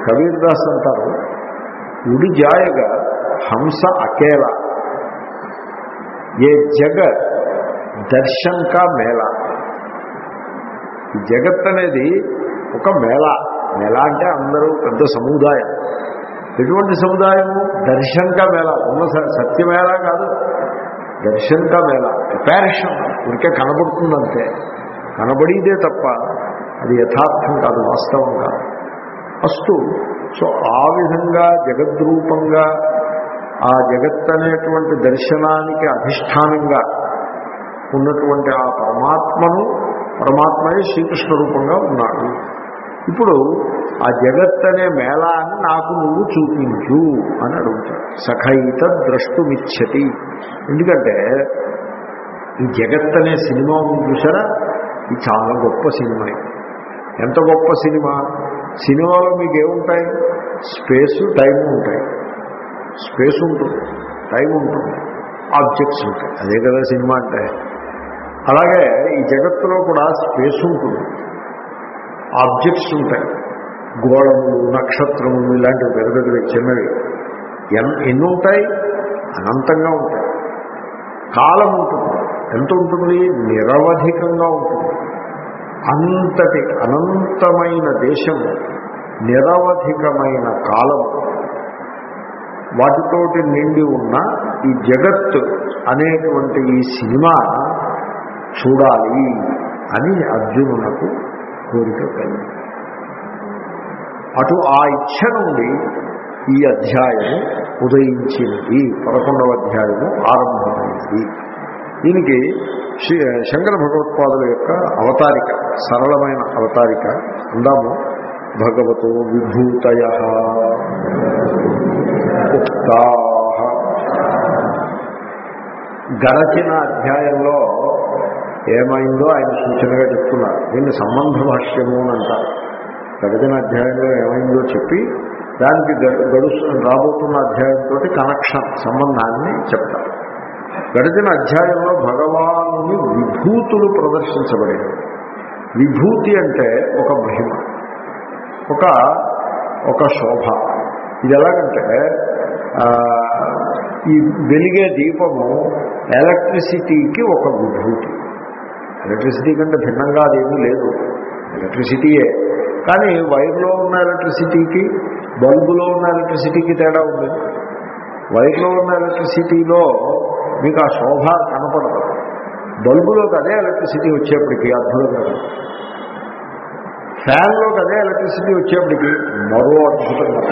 కబీర్ దాస్ అంటారు ఉడి జాయగా హంస అకేలా ఏ జగ దర్శన్ కా మేళ. ఈ జగత్ అనేది ఒక మేళ. మేళ అంటే అందరూ పెద్ద సముదాయం. ఎటువంటి సముదాయము? దర్శన్ కా మేళ. ఉన్న సత్యమేళ కాదు. దర్శన్ కా మేళ. అపారిషన్. ఇంకే కనబడుతుందంతే. కనబడిదే తప్ప అది యథార్థం కాదు వాస్తవం కాదు. అస్తు. సో ఆ విధంగా జగద్రూపంగా ఆ జగత్ అనేటువంటి దర్శనానికి అధిష్టానంగా ఉన్నటువంటి ఆ పరమాత్మను పరమాత్మయే శ్రీకృష్ణ రూపంగా ఉన్నాడు. ఇప్పుడు ఆ జగత్ అనే మేళాన్ని నాకు నువ్వు చూపించు అని అడుగుతాడు. సఖైత ద్రష్టుమిచ్చతి. ఎందుకంటే ఈ జగత్ అనే సినిమా చూసారా? ఇది చాలా గొప్ప సినిమా. ఎంత గొప్ప సినిమా? సినిమాలో మీకు ఏముంటాయి స్పేసు టైం ఉంటాయి. స్పేస్ ఉంటుంది. టైం ఉంటుంది. ఆబ్జెక్ట్స్ ఉంటాయి. అదే కదా సినిమా అంటే. అలాగే ఈ జగత్తులో కూడా స్పేస్ ఉంటుంది. ఆబ్జెక్ట్స్ ఉంటాయి. గోళములు నక్షత్రములు ఇలాంటివి పెద్ద పెద్దవి చిన్నవి. ఎన్ ఎన్ని ఉంటాయి? అనంతంగా ఉంటాయి. కాలం ఉంటుంది. ఎంత ఉంటుంది? నిరవధికంగా ఉంటుంది. అంతటి అనంతమైన దేశము నిరవధికమైన కాలం వాటితోటి నిండి ఉన్న ఈ జగత్ అనేటువంటి ఈ సినిమా చూడాలి అని అర్జునునకు కోరిక కలిగింది. అటు ఆ ఇచ్ఛ నుండి ఈ అధ్యాయము ఉదయించినది పదకొండవ అధ్యాయము ఆరంభమైంది దీనికి శ్రీ శంకర భగవత్పాదుల యొక్క అవతారిక సరళమైన అవతారిక అందాము. భగవతో విభూతయ. ఉక్తా. గడచిన అధ్యాయంలో ఏమైందో ఆయన సూచనగా చెప్తున్నారు. దీన్ని సంబంధ భాష్యము అని అంటారు. గడిచిన అధ్యాయంలో ఏమైందో చెప్పి దానికి గడుస్తు రాబోతున్న అధ్యాయంతో కనెక్షన్ సంబంధాన్ని చెప్తారు. గడిచిన అధ్యాయంలో భగవాను విభూతులు ప్రదర్శించబడేవి. విభూతి అంటే ఒక మహిమ. ఒక ఒక శోభ. ఇది ఎలాగంటే ఈ వెలిగే దీపము ఎలక్ట్రిసిటీకి ఒక విభూతి. ఎలక్ట్రిసిటీ కంటే భిన్నంగా అదేమీ లేదు. ఎలక్ట్రిసిటీయే. కానీ వైర్లో ఉన్న ఎలక్ట్రిసిటీకి బల్బులో ఉన్న ఎలక్ట్రిసిటీకి తేడా ఉంది. వైర్లో ఉన్న ఎలక్ట్రిసిటీలో మీకు ఆ శోభ కనపడదు. బల్బులోకి అదే ఎలక్ట్రిసిటీ వచ్చేప్పటికీ అద్భుతంగా ఫ్యాన్లోకి అదే ఎలక్ట్రిసిటీ వచ్చేప్పటికి మరో అద్భుతంగా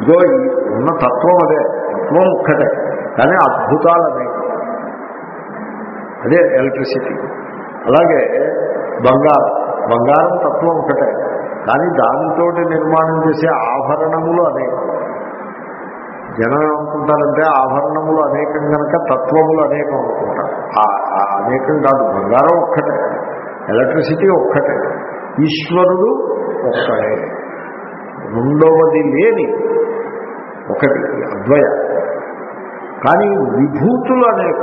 ఇదో ఈ ఉన్న తత్వం అదే తత్వం ఒక్కటే కానీ అద్భుతాలు అనేవి అదే ఎలక్ట్రిసిటీ అలాగే బంగారం బంగారం తత్వం ఒకటే కానీ దానితో నిర్మాణం చేసే ఆభరణములు అనేకం జనం అనుకుంటారంటే ఆభరణములు అనేకం కనుక తత్వములు అనేకం అనుకుంటారు అనేకం కాదు బంగారం ఒక్కటే ఎలక్ట్రిసిటీ ఒక్కటే. ఈశ్వరుడు ఒక్కడే. రెండవది లేని ఒకటి అద్వయ కానీ విభూతులు అనేక.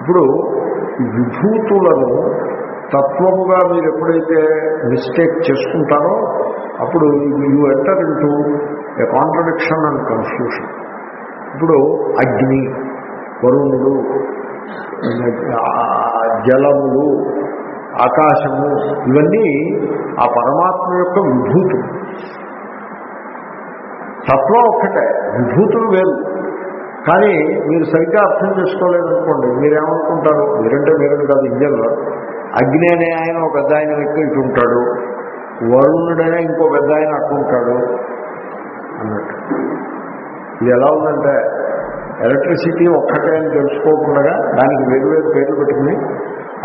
ఇప్పుడు ఈ విభూతులను తత్వముగా మీరు ఎప్పుడైతే మిస్టేక్ చేసుకుంటారో అప్పుడు you enter into a contradiction and confusion. ఇప్పుడు అగ్ని వరుణుడు జలములు ఆకాశము ఇవన్నీ ఆ పరమాత్మ యొక్క విభూతులు. తత్వం ఒక్కటే విభూతులు వేరు. కానీ మీరు సరిగ్గా అర్థం చేసుకోలేదనుకోండి మీరేమనుకుంటారు? మీరంటే మీరని కాదు ఇంజన్లో. అగ్ని అనే ఆయన ఒక పెద్ద ఆయన వ్యక్తి ఇటు ఉంటాడు. వరుణుడనే ఇంకో పెద్ద ఆయన అట్టుంటాడు ఉంటాడు. అన్నట్టు. ఇది ఎలా ఉందంటే ఎలక్ట్రిసిటీ ఒక్కటే అని తెలుసుకోకుండా దానికి వేరు వేరు పేర్లు పెట్టుకుని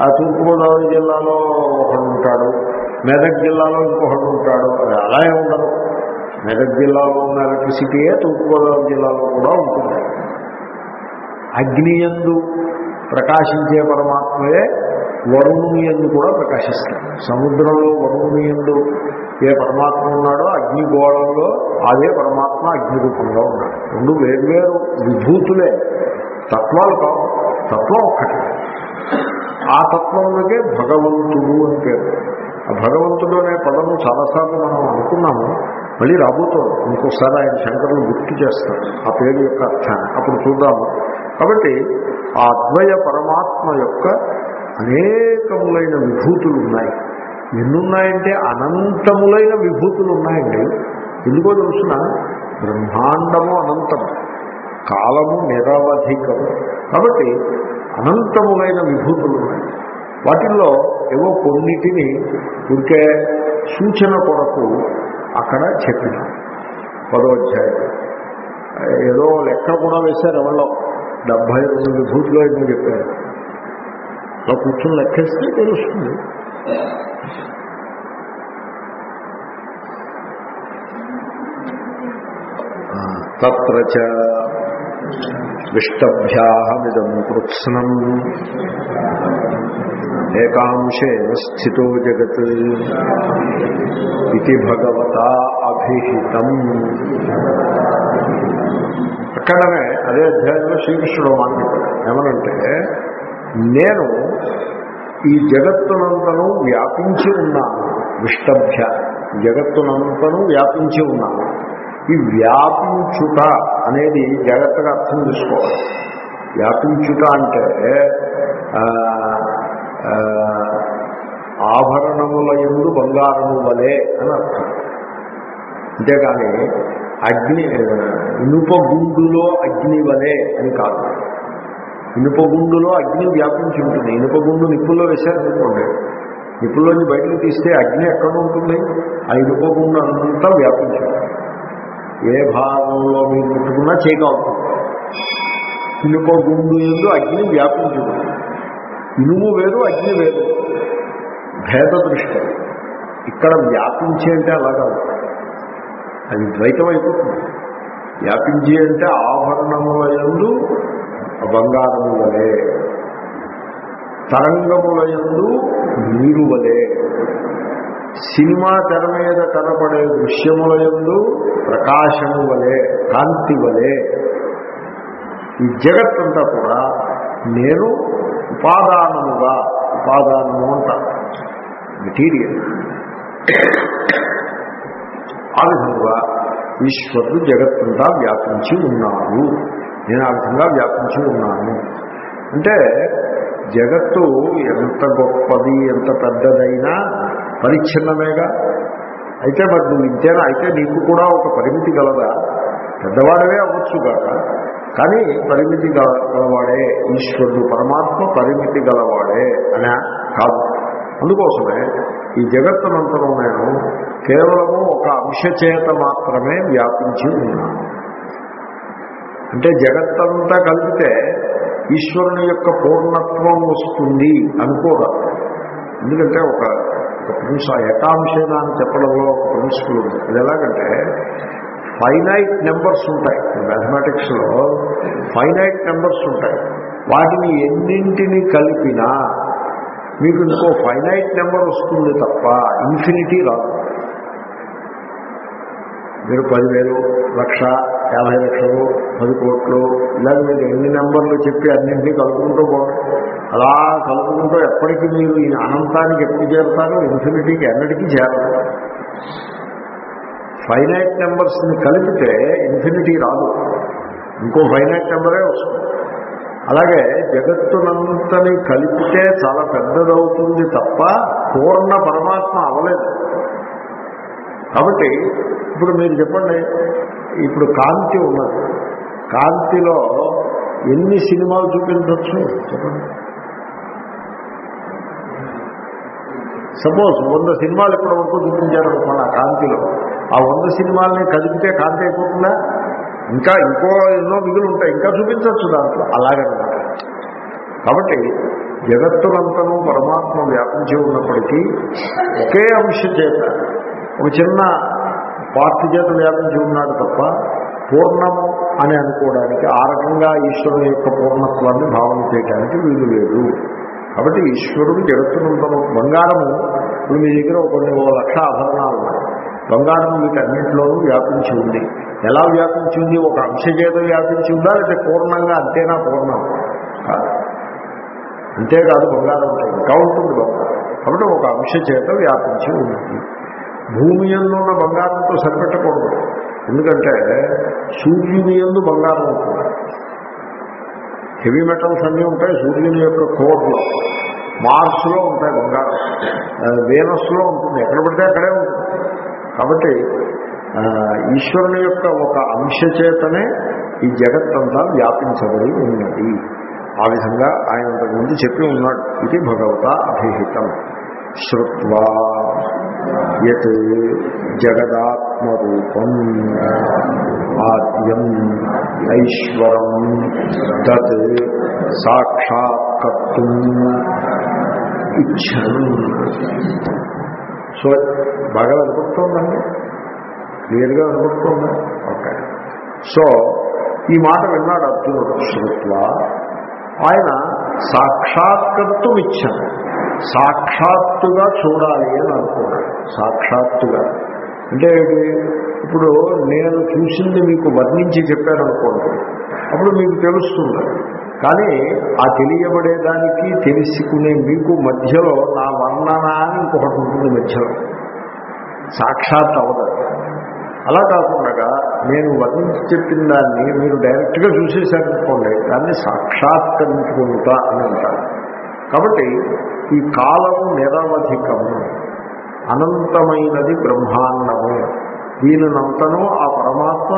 ఆ తూర్పుగోదావరి జిల్లాలో ఒకడు ఉంటాడు మెదక్ జిల్లాలో ఇంకొకడు ఉంటాడు. అది అలా ఉండదు. మెదక్ జిల్లాలో ఉన్న ఎలక్ట్రిసిటీయే తూర్పుగోదావరి జిల్లాలో కూడా ఉంటుంది. అగ్నియందు ప్రకాశించే పరమాత్మయే వరుణుని ఎందు కూడా ప్రకాశిస్తాడు. సముద్రంలో వరుణుని ఎందు ఏ పరమాత్మ ఉన్నాడో అగ్నిగోళంలో అదే పరమాత్మ అగ్ని రూపంగా ఉన్నాడు. రెండు వేర్వేరు విభూతులే. తత్వాలు కావు. తత్వం ఒక్కటే. ఆ తత్వంలోకే భగవంతుడు అని పేరు. ఆ భగవంతుడు అనే పదము చాలాసార్లు మనం అనుకున్నాము మళ్ళీ రాబోతోంది ఇంకోసారి ఆయన శంకరులు గుర్తు చేస్తారు ఆ పేరు యొక్క అర్థాన్ని. అప్పుడు చూద్దాము. కాబట్టి ఆ అద్వయ పరమాత్మ యొక్క అనేకములైన విభూతులు ఉన్నాయి. ఎన్నున్నాయంటే అనంతములైన విభూతులు ఉన్నాయండి. ఎందుకో తెలుసిన బ్రహ్మాండము అనంతం కాలము నిరవధికము కాబట్టి అనంతములైన విభూతులు ఉన్నాయి. వాటిల్లో ఏవో కొన్నిటిని ఇంకే సూచన కొరకు అక్కడ చెప్పిన పదో అధ్యాయం. ఏదో లెక్క కూడా వేశారు ఎవరో డెబ్బై రెండు విభూతిలో ఏమో చెప్పారు. అలా కూర్చొని లెక్కేస్తే తెలుస్తుంది. తత్ర చ విష్టభ్యాహమిదం కృత్స్నం. ఏకాంశేన స్థితో జగత్ ఇది భగవత అభిహితం. అక్కడనే అదే అధ్యాయంలో శ్రీకృష్ణుడు మాట్లాడతాడు ఏమనంటే నేను ఈ జగత్తునంతను వ్యాపించి ఉన్నాను. విష్టభ్య జగత్తునంతను వ్యాపించి ఉన్నాను. ఈ వ్యాపించుట అనేది జాగ్రత్తగా అర్థం చేసుకోవాలి. వ్యాపించుట అంటే ఆభరణముల ఎందు బంగారము వలె అని అర్థం. అంతేకాని అగ్ని ఇనుప గుండులో అగ్ని వలె అని కాదు. ఇనుప గుండులో అగ్ని వ్యాపించి ఉంటుంది. ఇనుప గుండు నిప్పుల్లో వేశారనుకోండి నిప్పుల్లోంచి బయటకు తీస్తే అగ్ని ఎక్కడ ఉంటుంది? ఆ ఇనుప గుండు అంతా వ్యాపించి ఉంటుంది. ఏ భాగంలో మీరు ముట్టుకున్నా చేయగలుగుతుంది ఇనుప గుండు ఎందు అగ్ని వ్యాపించుకుంది ఇనుము వేరు అగ్ని వేరు. భేద దృష్టి. ఇక్కడ వ్యాపించి అంటే అలాగా అది ద్వైతం అయిపోతుంది వ్యాపించి అంటే ఆభరణముల ఎందు బంగారము వలె తరంగముల ఎందు నీరు వలె సినిమా తెర మీద కనపడే దృశ్యముల యందు ప్రకాశము వలె కాంతి వలె ఈ జగత్తంతా కూడా నేను ఉపాదానముగా ఉపాదానము అంటాను మెటీరియల్. ఆ విధంగా ఈశ్వరుడు జగత్తంతా వ్యాపించి ఉన్నాడు. నేను ఆ విధంగా వ్యాపించి ఉన్నాను. అంటే జగత్తు ఎంత గొప్పది ఎంత పెద్దదైనా పరిచ్ఛిన్నమేగా? అయితే మరి నువ్వు ఇంతేనా అయితే నీకు కూడా ఒక పరిమితి గలదా? పెద్దవాడవే అవ్వచ్చు కాక. కానీ పరిమితి గలవాడే ఈశ్వరుడు పరమాత్మ పరిమితి గలవాడే అనే కాదు. అందుకోసమే ఈ జగత్తునంతరం నేను కేవలము ఒక అంశ చేత మాత్రమే వ్యాపించి ఉన్నాను. అంటే జగత్తంతా కలిపితే ఈశ్వరుని యొక్క పూర్ణత్వం వస్తుంది అనుకోదా ఎందుకంటే ఒక ఒక ప్రిన్స్ ఏకాంశేన అని చెప్పడంలో ఒక ప్రిన్సిపల్ ఉంది. అది ఎలాగంటే ఫైనైట్ నెంబర్స్ ఉంటాయి. మ్యాథమెటిక్స్లో ఫైనైట్ నెంబర్స్ ఉంటాయి. వాటిని ఎన్నింటిని కలిపినా మీకు ఇంకో ఫైనైట్ నెంబర్ వస్తుంది తప్ప ఇన్ఫినిటీ రాదు. మీరు పదివేలు లక్ష యాభై లక్షలు పది కోట్లు ఇలాగ మీరు ఎన్ని నెంబర్లు చెప్పి అన్నింటినీ కలుపుకుంటూ పోండి. అలా కలుపుకుంటూ ఎప్పటికీ మీరు ఈ అనంతానికి ఎప్పుడు చేరుతారో? ఇన్ఫినిటీకి ఎన్నటికీ చేరరు. ఫైనైట్ నెంబర్స్ని కలిపితే ఇన్ఫినిటీ రాదు. ఇంకో ఫైనైట్ నెంబరే వస్తుంది. అలాగే జగత్తునంతని కలిపితే చాలా పెద్దదవుతుంది తప్ప పూర్ణ పరమాత్మ అవలేదు కాబట్టి ఇప్పుడు మీరు చెప్పండి ఇప్పుడు కాంతి ఉన్నది. కాంతిలో ఎన్ని సినిమాలు చూపించవచ్చు చెప్పండి. సపోజ్ వంద సినిమాలు ఇప్పటి వరకు చూపించారనుకోండి ఆ కాంతిలో. ఆ వంద సినిమాలని కదిపితే కాంతి అయిపోతుందా? ఇంకా ఇంకో ఎన్నో మిగులు ఉంటాయి ఇంకా చూపించవచ్చు దాంట్లో. అలాగనమాట. కాబట్టి జగత్తులంతనూ పరమాత్మ వ్యాపించి ఉన్నప్పటికీ ఒకే అంశ చేత ఒక చిన్న పార్టీ చేత వ్యాపించి ఉన్నాడు తప్ప పూర్ణము అని అనుకోవడానికి ఆ రకంగా ఈశ్వరుని యొక్క పూర్ణత్వాన్ని భావన చేయడానికి వీలు లేదు. కాబట్టి ఈశ్వరుడు జగత్తునంతను బంగారము ఇప్పుడు మీ దగ్గర ఒక కొన్ని ఓ లక్ష ఆభరణాలు ఉన్నాయి. బంగారం వీటన్నింటిలోనూ వ్యాపించి ఉంది. ఎలా వ్యాపించి ఉంది? ఒక అంశ చేత వ్యాపించి ఉందా? లేకపోతే పూర్ణంగా అంతేనా పూర్ణం? కాదు అంతేకాదు బంగారం ఇంకా ఉంటుంది కాబట్టి ఒక అంశ చేత వ్యాపించి ఉంది. భూమి ఎందున్న బంగారంతో సరిపెట్టకూడదు. ఎందుకంటే సూర్యుని ఎందు బంగారం ఉంటుంది. హెవీ మెటల్స్ అన్నీ ఉంటాయి సూర్యుని యొక్క కోర్లో. మార్స్లో ఉంటాయి బంగారం. వేనస్లో ఉంటుంది. ఎక్కడ పడితే అక్కడే ఉంటుంది. కాబట్టి ఈశ్వరుని యొక్క ఒక అంశ చేతనే ఈ జగత్తంతా వ్యాపించబడి ఉన్నది. ఆ విధంగా ఆయన అంతకుముందు చెప్పి ఉన్నాడు. ఇది భగవత అభిహితం. శ్రుత్వా యత్ జగదాత్మరూపం ఆద్యం ఐశ్వరం తత్ సాక్షాత్కర్తుం ఇచ్చను సో బాగా వినపడుతోందండి క్లియర్గా వినపడుతోందా ఓకే. సో ఈ మాట విన్నాడు అర్జునుడు. శ్రుత్వ ఆయన సాక్షాత్కర్తం ఇచ్చాను సాక్షాత్తుగా చూడాలి అని అనుకున్నాను సాక్షాత్తుగా. అంటే ఇప్పుడు నేను చూసింది మీకు వర్ణించి చెప్పాను అనుకోండి. అప్పుడు మీకు తెలుస్తుంది. కానీ ఆ తెలియబడేదానికి తెలుసుకునే మీకు మధ్యలో నా వర్ణన అని ఇంకొకటి ఉంటుంది మధ్యలో. సాక్షాత్ అవదు. అలా కాకుండా నేను వర్ణించి చెప్పిన దాన్ని మీరు డైరెక్ట్గా చూసేసారనుకోండి దాన్ని సాక్షాత్కరించుకుంటా అని అంటారు. కాబట్టి ఈ కాలము నిరవధికము అనంతమైనది బ్రహ్మాండము. దీనినంతను ఆ పరమాత్మ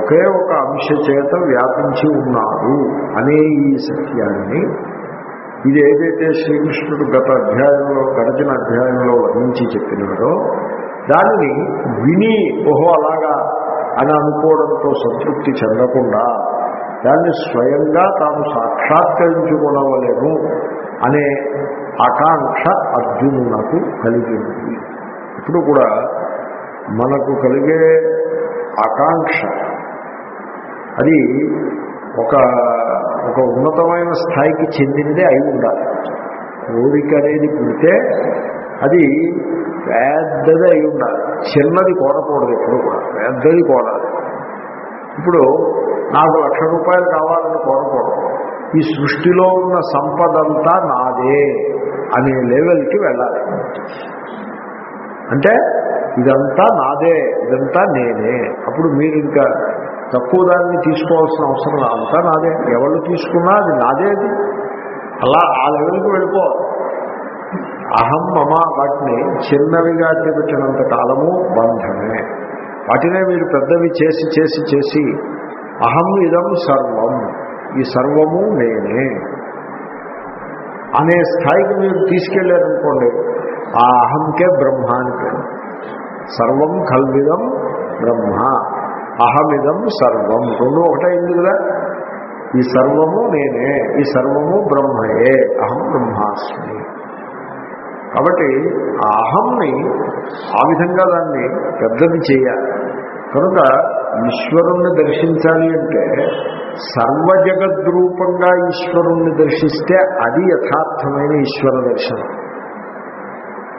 ఒకే ఒక అంశ చేత వ్యాపించి ఉన్నారు అనే ఈ సత్యాన్ని ఇది ఏదైతే శ్రీకృష్ణుడు గత అధ్యాయంలో గడిచిన అధ్యాయంలో వర్ణించి చెప్పినాడో దానిని విని ఓహో అలాగా అని అనుకోవడంతో సంతృప్తి చెందకుండా దాన్ని స్వయంగా తాను సాక్షాత్కరించుకోవలేము అనే ఆకాంక్ష అర్జునునకు కలిగింది. ఇప్పుడు కూడా మనకు కలిగే ఆకాంక్ష అది ఒక ఒక ఉన్నతమైన స్థాయికి చెందినదే అయి ఉండాలి. కోరిక అనేది పుడితే అది పెద్దది అయి ఉండాలి. చిన్నది కోరకూడదు ఎప్పుడు కూడా పెద్దది కోరాలి. ఇప్పుడు నాకు లక్ష రూపాయలు కావాలని కోరకూడదు. ఈ సృష్టిలో ఉన్న సంపదంతా నాదే అనే లెవెల్కి వెళ్ళాలి. అంటే ఇదంతా నాదే ఇదంతా నేనే. అప్పుడు మీరు ఇంకా తక్కువ దాన్ని తీసుకోవాల్సిన అవసరం అంతా నాదే. ఎవరు తీసుకున్నా అది నాదే అది. అలా ఆ లెవెల్కి వెళ్ళిపోవాలి అహం మమ వాటిని చిన్నవిగా చేపెట్టినంత కాలము బంధమే. వాటినే మీరు పెద్దవి చేసి చేసి చేసి అహం ఇదం సర్వం. ఈ సర్వము నేనే. అనే స్థాయికి మీరు తీసుకెళ్ళారనుకోండి ఆ అహంకే బ్రహ్మ అని పేరు. సర్వం కల్విదం బ్రహ్మ అహమిదం సర్వం. రెండు ఒకటైంది కదా? ఈ సర్వము నేనే ఈ సర్వము బ్రహ్మయే అహం బ్రహ్మాస్మి. కాబట్టి ఆ అహంని ఆ విధంగా దాన్ని పెద్దది చేయాలి. కనుక ఈశ్వరుణ్ణి దర్శించాలి అంటే సర్వజగద్రూపంగా ఈశ్వరుణ్ణి దర్శిస్తే అది యథార్థమైన ఈశ్వర దర్శనం.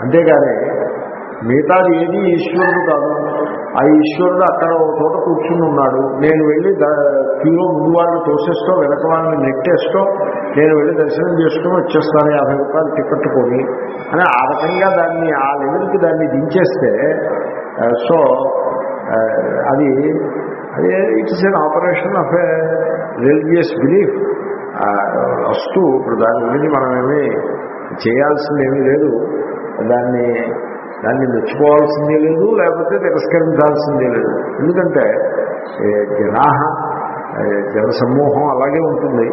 అంతేగాని మిగతాది ఏది ఈశ్వరుడు కాదు. ఆ ఈశ్వరుడు అక్కడ ఒక చోట కూర్చుని ఉన్నాడు. నేను వెళ్ళి క్యూలో ముందు వాళ్ళని తోసేస్తూ వెనక వాళ్ళని నెట్టేస్తూ నేను వెళ్ళి దర్శనం చేసుకుని వచ్చేస్తాను యాభై రూపాయలు టికెట్ కొని అని ఆ రకంగా దాన్ని ఆ లెవెల్కి దాన్ని దించేస్తే సో అది అది it's an operation of a religious belief వస్తూ ఇప్పుడు దాని గురించి మనమేమి చేయాల్సిందేమీ లేదు. దాన్ని దాన్ని మెచ్చుకోవాల్సిందే లేదు లేకపోతే తిరస్కరించాల్సిందే లేదు. ఎందుకంటే జనాహ జనసమూహం అలాగే ఉంటుంది.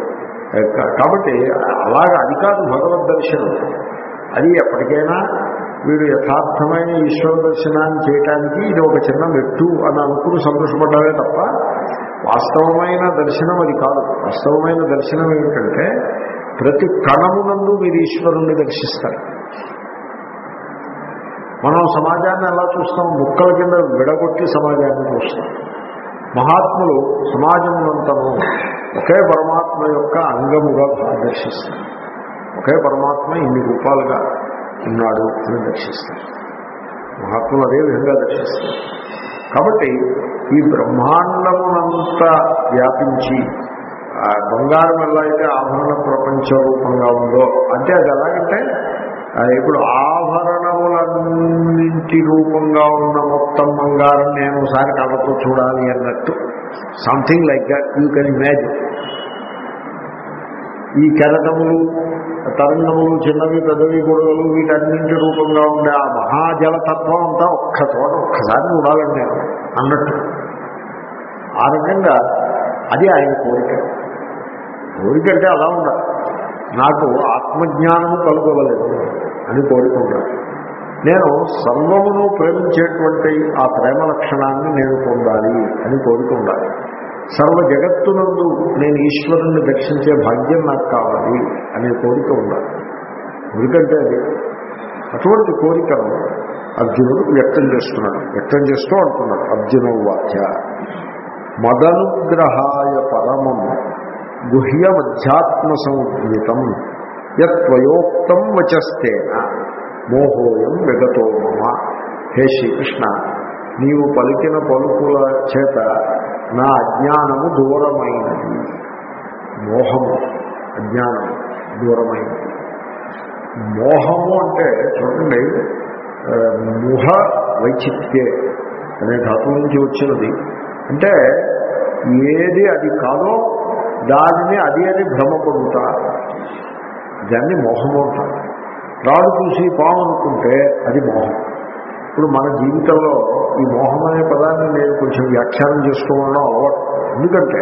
కాబట్టి అలాగ అది కాదు భగవద్ దర్శనం. అది ఎప్పటికైనా వీడు యథార్థమైన ఈశ్వర దర్శనాన్ని చేయటానికి ఇది ఒక చిన్న మెట్టు అని అనుకుని సంతోషపడ్డారే తప్ప వాస్తవమైన దర్శనం అది కాదు. వాస్తవమైన దర్శనం ఏమిటంటే ప్రతి కణమునందు మీరు ఈశ్వరుణ్ణి దర్శిస్తారు. మనం సమాజాన్ని ఎలా చూస్తాం? ముక్కల కింద విడగొట్టి సమాజాన్ని చూస్తాం. మహాత్ములు సమాజమునంతను ఒకే పరమాత్మ యొక్క అంగముగా దర్శిస్తారు. ఒకే పరమాత్మ ఇన్ని రూపాలుగా ఉన్నాడు అని దర్శిస్తారు మహాత్ములు అదే విధంగా దర్శిస్తారు. కాబట్టి ఈ బ్రహ్మాండమునంత వ్యాపించి ఆ బంగారం ఎలా అయితే ఆభరణ ప్రపంచ రూపంగా ఉందో అంటే అది ఎలాగంటే ఇప్పుడు ఆభరణములన్నింటి రూపంగా ఉన్న మొత్తం బంగారం నేను ఒకసారి కళ్ళతో చూడాలి అన్నట్టు something like that you can imagine ఈ కెరటములు తరంగములు చిన్నవి పెద్దవి గొడవలు వీటన్నింటి రూపంగా ఉండే ఆ మహాజలతత్వం అంతా ఒక్క చోట ఒక్కసారి చూడాలండి నేను అన్నట్టు. ఆ రకంగా అది ఆయన కోరిక. కోరిక అంటే అలా ఉండాలి. నాకు ఆత్మజ్ఞానము కలుగవలేదు అని కోరుకుంటాను. నేను సర్వమును ప్రేమించేటువంటి ఆ ప్రేమ లక్షణాన్ని నేను పొందాలి అని కోరుకుంటాను. సర్వ జగత్తునందు నేను ఈశ్వరుణ్ణి దర్శించే భాగ్యం నాకు కావాలి అనే కోరిక ఉండాలి. ఎందుకంటే అది అటువంటి కోరికను అర్జునుడు వ్యక్తం చేస్తున్నాడు. వ్యక్తం చేస్తూ అంటున్నాడు అర్జున వాక్య మదనుగ్రహాయ పరమం గుహ్యమధ్యాత్మ సంజ్ఞితం యత్వయోక్తం వచస్తేన మోహోయం విగతో మమ. హే శ్రీకృష్ణ నీవు పలికిన పలుకుల చేత నా అజ్ఞానము దూరమైనది. మోహము అజ్ఞానం దూరమైనది. మోహము అంటే చూడండి ముహ వైచిత్యే అనే ధాతువు నుంచి వచ్చినది. అంటే ఏది అది కాదో దానిని అది అని భ్రమపడుతా దాన్ని మోహము అంటారు. రాడు చూసి పాము అనుకుంటే అది మోహం. ఇప్పుడు మన జీవితంలో ఈ మోహం అనే పదాన్ని నేను కొంచెం వ్యాఖ్యానం చేసుకోవడం అలవాటు. ఎందుకంటే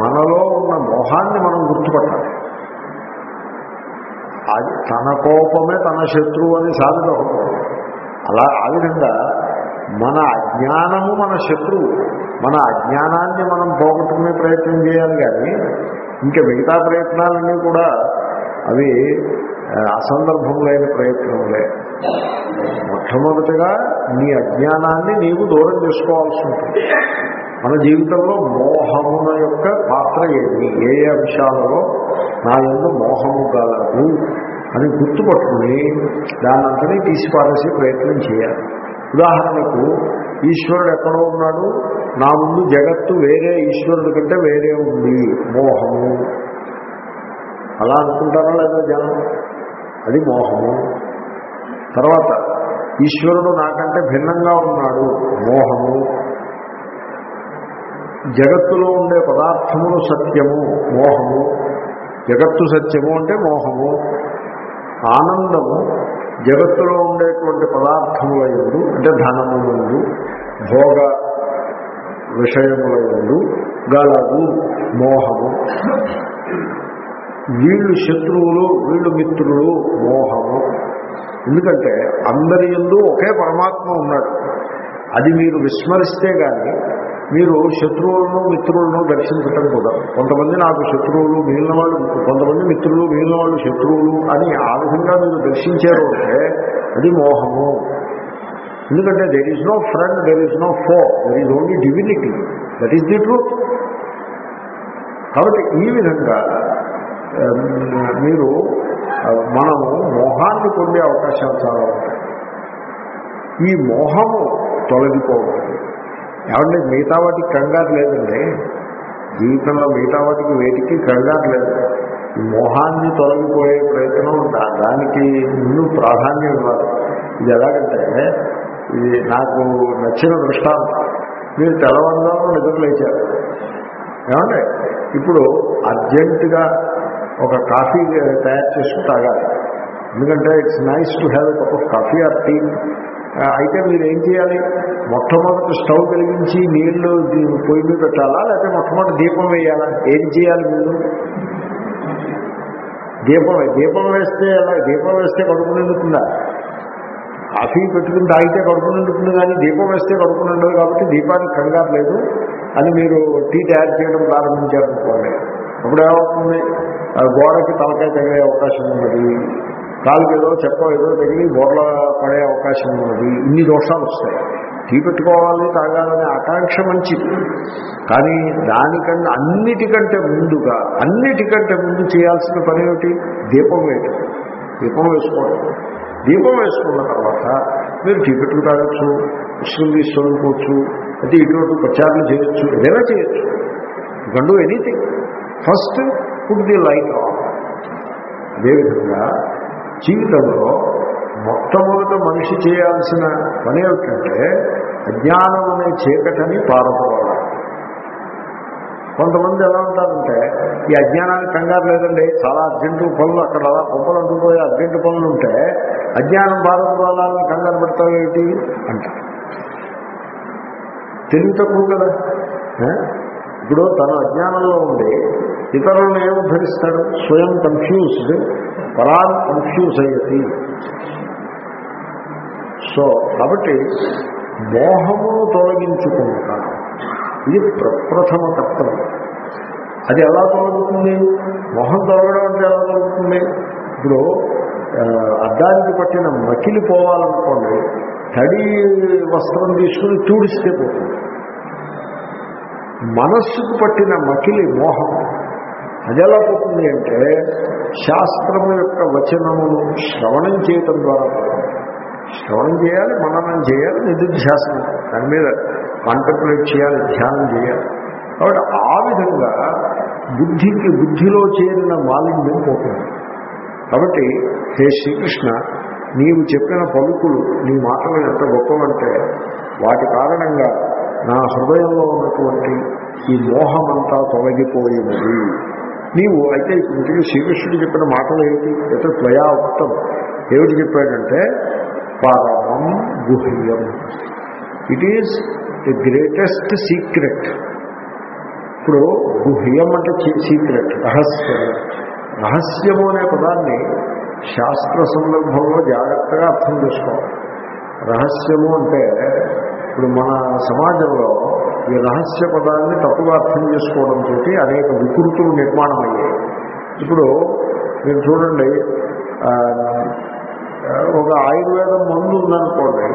మనలో ఉన్న మోహాన్ని మనం గుర్తుపట్టాలి. అది తన కోపమే తన శత్రువు అని సాధకూడదు అలా ఆ విధంగా మన అజ్ఞానము మన శత్రువు. మన అజ్ఞానాన్ని మనం పోగొట్టుకునే ప్రయత్నం చేయాలి కానీ ఇంకా మిగతా ప్రయత్నాలన్నీ కూడా అవి అసందర్భములైన ప్రయత్నములే. మొట్టమొదటిగా నీ అజ్ఞానాన్ని నీవు దూరం చేసుకోవాల్సి ఉంటుంది. మన జీవితంలో మోహమున యొక్క పాత్ర ఏమి ఏ ఏ అంశాలలో నా ఎందు మోహము గలదు అని గుర్తుపట్టుకుని దాన్నంతనే తీసి పారేసే ప్రయత్నం చేయాలి. ఉదాహరణకు ఈశ్వరుడు ఎక్కడో ఉన్నాడు. నా ముందు జగత్తు వేరే ఈశ్వరుడి కంటే వేరే ఉంది. మోహము. అలా అనుకుంటారా లేదా జనం? అది మోహము. తర్వాత ఈశ్వరుడు నాకంటే భిన్నంగా ఉన్నాడు. మోహము. జగత్తులో ఉండే పదార్థములు సత్యము మోహము. జగత్తు సత్యము అంటే మోహము. ఆనందము జగత్తులో ఉండేటువంటి పదార్థముల ఎందు అంటే ధనము ముందు భోగ విషయముల ఎందు గలదు మోహము. వీళ్ళు శత్రువులు వీళ్ళు మిత్రులు మోహము. ఎందుకంటే అందరి ఎందు ఒకే పరమాత్మ ఉన్నాడు. అది మీరు విస్మరిస్తే కానీ మీరు శత్రువులను మిత్రులను దర్శించటం కూడా కొంతమంది నాకు శత్రువులు మిగిలిన వాళ్ళు కొంతమంది మిత్రులు మిగిలిన వాళ్ళు శత్రువులు అని ఆ విధంగా మీరు దర్శించారు అంటే అది మోహము. ఎందుకంటే there is no friend there is no foe there is only divinity that is the truth కాబట్టి ఈ విధంగా మీరు మనము మోహాన్ని పొందే అవకాశాలు చాలా ఉంటాయి. ఈ మోహము తొలగిపోవాలి ఏమంటే మిగతా వాటికి కంగారు లేదండి. జీవితంలో మిగతా వాటికి వేటికి కంగారు లేదు. మోహాన్ని తొలగిపోయే ప్రయత్నం దానికి ముందు ప్రాధాన్యం ఇవ్వాలి. ఇది ఎలాగంటే ఇది నాకు నచ్చిన దృష్టాంతం. మీరు తెలవంగా నిద్రలేచారు. ఏమంటే ఇప్పుడు అర్జెంటుగా ఒక కాఫీ తయారు చేసుకుని తాగాలి. ఎందుకంటే it's nice to have a cup of coffee or tea అయితే మీరు ఏం చేయాలి? మొట్టమొదటి స్టవ్ వెలిగించి నీళ్ళు పొయ్యి మీద పెట్టాలా? లేకపోతే మొట్టమొదటి దీపం వేయాలా? ఏం చేయాలి మీరు దీపం దీపం వేస్తే ఎలా? దీపం వేస్తే కడుపు నిండుతుందా? కాఫీ పెట్టుకుని తాగితే కడుపు నిండుతుంది కానీ దీపం వేస్తే కడుపు నిండదు కాబట్టి దీపానికి కంగారు లేదు అని మీరు టీ తయారు చేయడం ప్రారంభించారనుకోండి. అప్పుడు ఏమవుతుంది? గోడకి తలకాయ తగిలే అవకాశం ఉన్నది. కాలుకి ఏదో చెప్ప ఏదో తగిలి గోడల పడే అవకాశం ఉన్నది. ఇన్ని దోషాలు వస్తాయి. టీ పెట్టుకోవాలి తాగాలనే ఆకాంక్ష మంచిది. కానీ దానికంటే అన్నిటికంటే ముందుగా అన్నిటికంటే ముందు చేయాల్సిన పని ఏమిటి? దీపం వేయటం. దీపం వేసుకోవడం దీపం వేసుకున్న తర్వాత మీరు టీ పెట్టుకు తాగొచ్చు విషయం తీసుకోవచ్చు అయితే ఇటువంటి ప్రచారం చేయొచ్చు ఏదైనా చేయొచ్చు. గండు anything first food the light off అదేవిధంగా జీవితంలో మొట్టమొదట మనిషి చేయాల్సిన పని ఏమిటంటే అజ్ఞానం అనే చీకటని పారపోవాలి కొంతమంది ఎలా ఉంటారంటే ఈ అజ్ఞానానికి కంగారు లేదండి చాలా అర్జెంటు పనులు అక్కడ అలా కుప్పలు అంటుపోయే అర్జెంటు పనులు ఉంటే అజ్ఞానం బాధపడాలని కంగారు పెడతావు ఏమిటి? అంటారు. తెలివి తక్కువ కదా ఇప్పుడు తన అజ్ఞానంలో ఉండి ఇతరులను ఏమి ఉద్ధరిస్తాడు? స్వయం కన్ఫ్యూజ్డ్ పరాన్ కన్ఫ్యూజ్ అయ్యేది. సో కాబట్టి మోహమును తొలగించుకుంటాను ఇది ప్రప్రథమ కర్తవ్యం అది ఎలా తొలగుతుంది? మొహం తొలగడం అంటే ఎలా తొలగుతుంది? ఇప్పుడు అద్దానికి పట్టిన మకిలి పోవాలనుకోండి తడి వస్త్రం తీసుకుని చూడిస్తే పోతుంది. మనస్సుకు పట్టిన మకిలి మోహం. అది ఎలా పోతుంది అంటే శాస్త్రము యొక్క వచనమును శ్రవణం చేయటం ద్వారా శ్రవణం చేయాలి మననం చేయాలి నిధుధ్యాసనం దాని మీద కాంటంప్లేట్ చేయాలి ధ్యానం చేయాలి. కాబట్టి ఆ విధంగా బుద్ధికి బుద్ధిలో చేరిన మాలిన్యం పోతుంది. కాబట్టి హే శ్రీకృష్ణ నీవు చెప్పిన పలుకులు నీ మాటలు ఎంత గొప్పవంటే వాటి కారణంగా నా హృదయంలో ఉన్నటువంటి ఈ మోహమంతా తొలగిపోయినది. నీవు అయితే ఇంటికి శ్రీకృష్ణుడు చెప్పిన మాటలు ఏమిటి? అయితే త్వయా ఉత్తం ఏమిటి చెప్పాడంటే పరమం గుహ్యం it is the greatest secret ఇప్పుడు గుహ్యం అంటే సీక్రెట్ రహస్యం. రహస్యము అనే పదాన్ని శాస్త్ర సందర్భంలో జాగ్రత్తగా అర్థం చేసుకోవాలి. రహస్యము అంటే ఇప్పుడు మన సమాజంలో ఈ రహస్య పదాన్ని తప్పుగా అర్థం చేసుకోవడంతో అనేక వికృతులు నిర్మాణం అయ్యాయి ఇప్పుడు మీరు చూడండి ఒక ఆయుర్వేదం మందు ఉందనుకోండి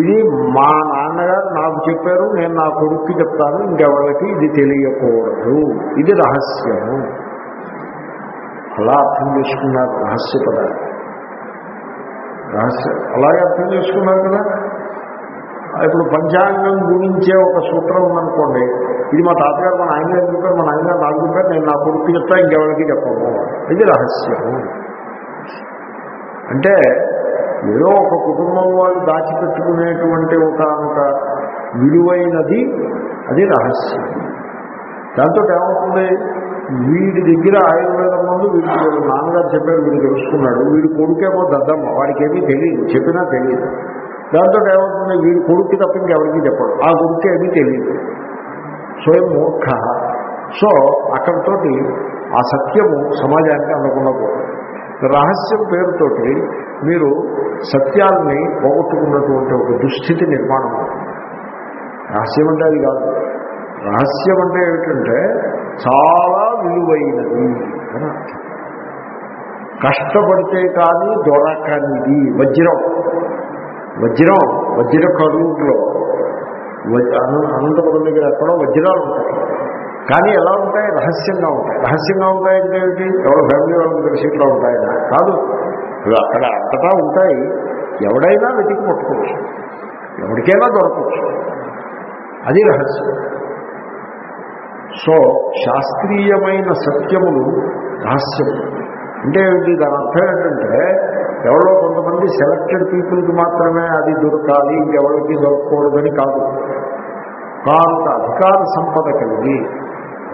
ఇది మా నాన్నగారు నాకు చెప్పారు నేను నా కొడుక్కి చెప్తాను ఇంకెవరికి ఇది తెలియకూడదు. ఇది రహస్యము అలా అర్థం చేసుకున్నారు రహస్య పదాలు. రహస్యం అలాగే అర్థం చేసుకున్నారు కదా? ఇప్పుడు పంచాంగం గురించే ఒక సూత్రం ఉందనుకోండి ఇది మా తాతగారు మా నాయనగారు చెప్పారు మా నాయనగారు నాకు చెప్పారు నేను నా కొడుకు చెప్తా ఇంకెవరికి చెప్పము ఇది రహస్యము. అంటే ఏదో ఒక కుటుంబం వాళ్ళు దాచిపెట్టుకునేటువంటి ఒక విలువైనది అది రహస్యం. దాంతో ఏమవుతుంది? వీడి దగ్గర ఆయుర్వేదం ముందు వీడి నాన్నగారు చెప్పారు వీడు తెలుసుకున్నాడు వీడి కొడుకేమో దద్దమ్మ వాడికి ఏమీ తెలియదు చెప్పినా తెలియదు. దాంతో ఏమవుతుంది? వీడి కొడుక్కి తప్ప ఇంకెవరికి చెప్పడు. ఆ కొడుకు ఏమీ తెలియదు. స్వయం మూర్ఖ. సో అక్కడితోటి ఆ సత్యము సమాజానికి అందకుండా పోతుంది. రహస్యం పేరుతోటి మీరు సత్యాన్ని పోగొట్టుకున్నటువంటి ఒక దుస్థితి నిర్మాణం రహస్యం అంటే అది కాదు. రహస్యం అంటే ఏమిటంటే చాలా విలువైనది అని అర్థం. కష్టపడితే కానీ దొరకనిది. వజ్రం. వజ్రం వజ్ర కరువులో అనంతపురం దగ్గర ఎక్కడో వజ్రాలు ఉంటాయి. కానీ ఎలా ఉంటాయి? రహస్యంగా ఉంటాయి. రహస్యంగా ఉంటాయంటే ఏమిటి? ఎవరో ఫ్యామిలీ వాళ్ళకి తెలిసిట్లో ఉంటాయన కాదు. ఇవి అక్కడ అంతటా ఉంటాయి. ఎవడైనా వెతికి పట్టుకోవచ్చు. ఎవరికైనా దొరకవచ్చు. అది రహస్యం. సో శాస్త్రీయమైన సత్యములు రహస్యం అంటే ఏమిటి? దాని అర్థం ఏంటంటే ఎవరో కొంతమంది సెలెక్టెడ్ పీపుల్కి మాత్రమే అది దొరకాలి ఇంకెవరికి దొరకకూడదని కాదు. కాంత అధికార సంపద కలిగి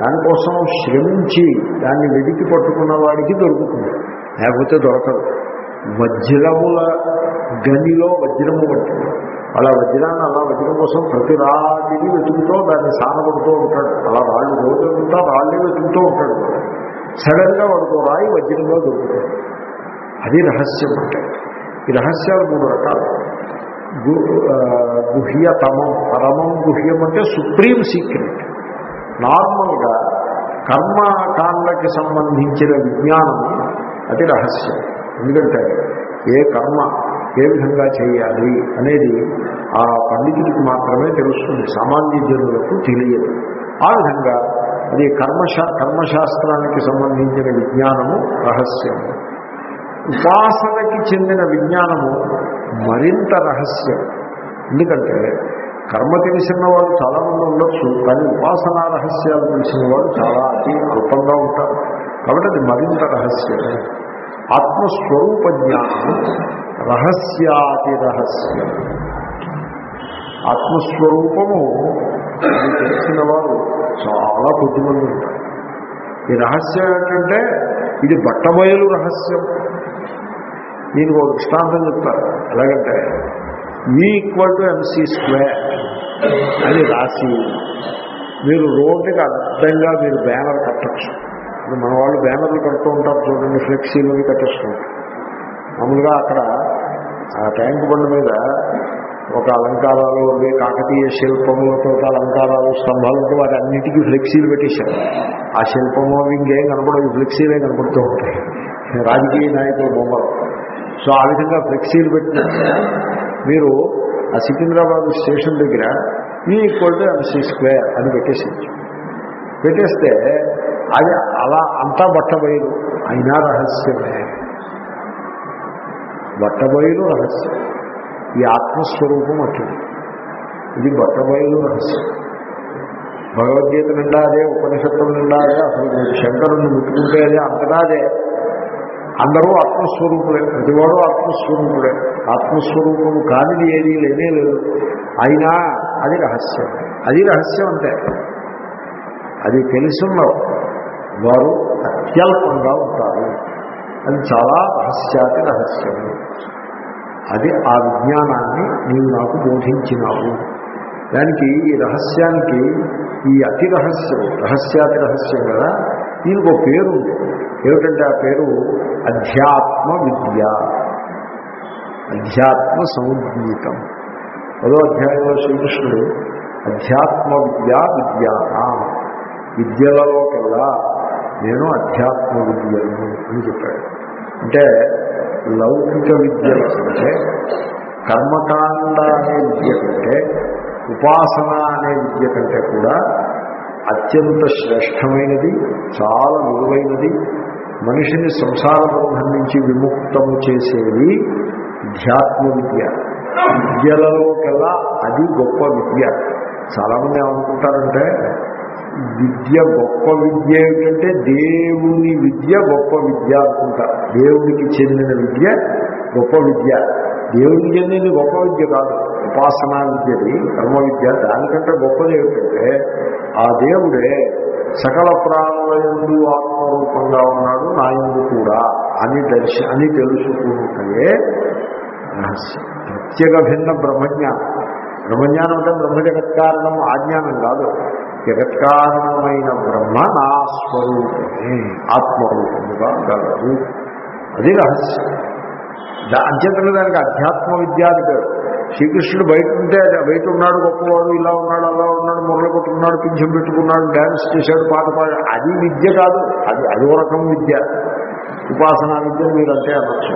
దానికోసం శ్రమించి దాన్ని వెదికి పట్టుకున్న వాడికి దొరుకుతుంది. లేకపోతే దొరకదు. వజ్రముల గనిలో వజ్రము పట్టింది. అలా వజ్రాన్ని అలా వజ్రం కోసం ప్రతి రాతిని వెతుకుతూ దాన్ని సానబడుతూ ఉంటాడు. అలా రాళ్ళు రోజంతా రాళ్ళే వెతుకుతూ ఉంటాడు. సడన్గా వాడికి రాయి వజ్రంలో దొరుకుతుంది. అది రహస్యం అంటే. ఈ రహస్యాలు మూడు రకాలు. గుహ్యతమం పరమం గుహ్యం అంటే సుప్రీం సీక్రెట్. నార్మల్గా కర్మకాండకి సంబంధించిన విజ్ఞానం అది రహస్యం. ఎందుకంటే ఏ కర్మ ఏ విధంగా చేయాలి అనేది ఆ పండితుడికి మాత్రమే తెలుస్తుంది. సామాన్య జనులకు తెలియదు. ఆ విధంగా అది కర్మశా కర్మశాస్త్రానికి సంబంధించిన విజ్ఞానము రహస్యము. ఉపాసనకి చెందిన విజ్ఞానము మరింత రహస్యం. ఎందుకంటే కర్మ తెలిసిన వాళ్ళు చాలామంది ఉండొచ్చు కానీ ఉపాసనా రహస్యాలు తెలిసిన వాళ్ళు చాలా అతి అల్పంగా ఉంటారు. కాబట్టి అది మరింత రహస్యమే ఆత్మస్వరూప జ్ఞానం రహస్యాతి రహస్యం. ఆత్మస్వరూపము అది తెలిసిన వారు చాలా కొద్దిమంది ఉంటారు. ఈ రహస్యం ఏంటంటే ఇది బట్టబయలు రహస్యం. దీనికి ఒక దృష్టాంతం చెప్తారు ఎలాగంటే ఈ ఈక్వల్ టు ఎంసీ స్క్వేర్ అని రాసి మీరు రోడ్డుకి అడ్డంగా మీరు బ్యానర్ కట్టచ్చు. మన వాళ్ళు బ్యానర్లు కడుతూ ఉంటారు చూడండి ఫ్లెక్సీలు అవి మామూలుగా అక్కడ ఆ ట్యాంక్ బండ్ మీద ఒక అలంకారాలు అవి కాకతీయ శిల్పములతో అలంకారాలు స్తంభాలతో వాటి అన్నిటికీ ఫ్లెక్సీలు పెట్టేశారు. ఆ శిల్పము అవి ఇంకేం కనపడవు ఫ్లెక్సీలే కనపడుతూ ఉంటాయి. రాజకీయ నాయకుల బొమ్మలు. సో ఆ విధంగా ఫ్లెక్సీలు పెట్టినట్టు మీరు ఆ సికింద్రాబాద్ స్టేషన్ దగ్గర ఈ ఈక్వల్ టు ఎంసీ స్క్వేర్ అని పెట్టేసి పెట్టేస్తే అది అలా అంతా బట్టబయలు అయినా రహస్యమే. బట్టబయలు రహస్యం. ఈ ఆత్మస్వరూపం అట్టిది ఇది బట్టబయలు రహస్యం. భగవద్గీత నిండా అదే ఉపనిషత్తుల నిండా అదే అసలు శంకరుని ముట్టుకుంటే అదే అంతటా అదే. అందరూ ఆత్మస్వరూపులే ప్రతివాడు ఆత్మస్వరూపుడే ఆత్మస్వరూపం కానిది ఏదీ లేనే లేదు. అయినా అది రహస్యం. అది రహస్యం అంటే అది తెలుసున్నవారు వారు అత్యల్పంగా ఉంటారు. అది చాలా రహస్యాతి రహస్యం అది ఆ విజ్ఞానాన్ని నీవు నాకు బోధించినావు. దానికి ఈ రహస్యానికి ఈ అతి రహస్యం రహస్యాతి రహస్యం కదా? దీనికి ఒక పేరు ఏమిటంటే ఆ పేరు అధ్యాత్మ విద్య. అధ్యాత్మ సంగీతం పదో అధ్యాయంలో శ్రీకృష్ణుడు అధ్యాత్మ విద్య విద్యానా. విద్యలలో కల్లా నేను అధ్యాత్మ విద్యను అని చెప్పాడు. అంటే లౌకిక విద్య కంటే కర్మకాండ అనే విద్య కంటే ఉపాసన అనే విద్య కంటే కూడా అత్యంత శ్రేష్టమైనది చాలా విలువైనది మనిషిని సంసార బంధం నుంచి విముక్తం చేసేది ధ్యాత్మ విద్య. విద్యలలోకెల్లా అది గొప్ప విద్య. చాలామంది ఏమనుకుంటారంటే విద్య గొప్ప విద్య ఏమిటంటే దేవుని విద్య గొప్ప విద్య అనుకుంటారు దేవునికి చెందిన విద్య గొప్ప విద్య. దేవునికి చెందిన గొప్ప విద్య కాదు. ఉపాసనా విద్యది కర్మ విద్య దానికంటే గొప్పది ఏమిటంటే ఆ దేవుడే సకల ప్రాణులందు ఆత్మరూపంగా ఉన్నాడు నా యందు కూడా అని దర్శ అని తెలుసుకుంటే రహస్యం. ప్రత్యేక భిన్న బ్రహ్మజ్ఞానం. బ్రహ్మజ్ఞానం అంటే బ్రహ్మ జగత్కారణం ఆజ్ఞానం కాదు. జగత్కారణమైన బ్రహ్మ నా స్వరూపమే ఆత్మరూపముగా గలదు. అది రహస్యం. దా అంచేతనే దానికి అధ్యాత్మ విద్య అని పేరు. శ్రీకృష్ణుడు బయట ఉంటే అది బయట ఉన్నాడు గొప్పవాడు ఇలా ఉన్నాడు అలా ఉన్నాడు మొదలు కొట్టుకున్నాడు పింఛం పెట్టుకున్నాడు డ్యాన్స్ చేశాడు పాట పాడాడు. అది విద్య కాదు. అది అదో రకం విద్య. ఉపాసనా విద్య మీరంటే అనొచ్చు.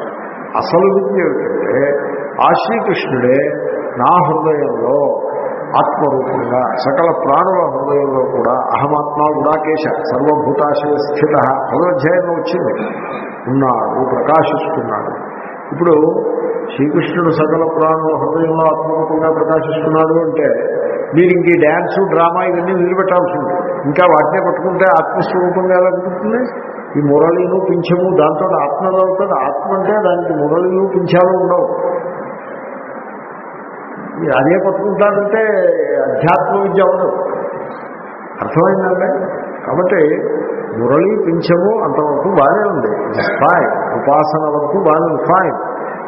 అసలు విద్య ఏమిటంటే ఆ శ్రీకృష్ణుడే నా హృదయంలో ఆత్మరూపంగా సకల ప్రాణుల హృదయంలో కూడా అహమాత్మ గుడాకేశ సర్వభూతాశయ స్థిత పదోధ్యాయంలో వచ్చింది. ఉన్నాడు ప్రకాశిస్తున్నాడు. ఇప్పుడు శ్రీకృష్ణుడు సకల ప్రాణుల హృదయంలో ఆత్మరూపంగా ప్రకాశిస్తున్నాడు అంటే మీరు ఇంక ఈ డ్యాన్సు డ్రామా ఇవన్నీ వదిలిపెట్టాల్సి ఉంది ఇంకా వాటినే పట్టుకుంటే ఆత్మస్వరూపంగా ఎలా ఉంటుంది? ఈ మురళీలు పింఛము దాంతో ఆత్మలో అవుతుంది ఆత్మ అంటే దానికి మురళీలు పింఛాలు ఉండవు. అదే పట్టుకుంటారంటే అధ్యాత్మ విద్య అవ్వదు అర్థమైందండి? కాబట్టి మురళి పింఛము అంతవరకు బాగానే ఉంది. ఫైన్ ఉపాసన వరకు బాగానే ఉంది. Fine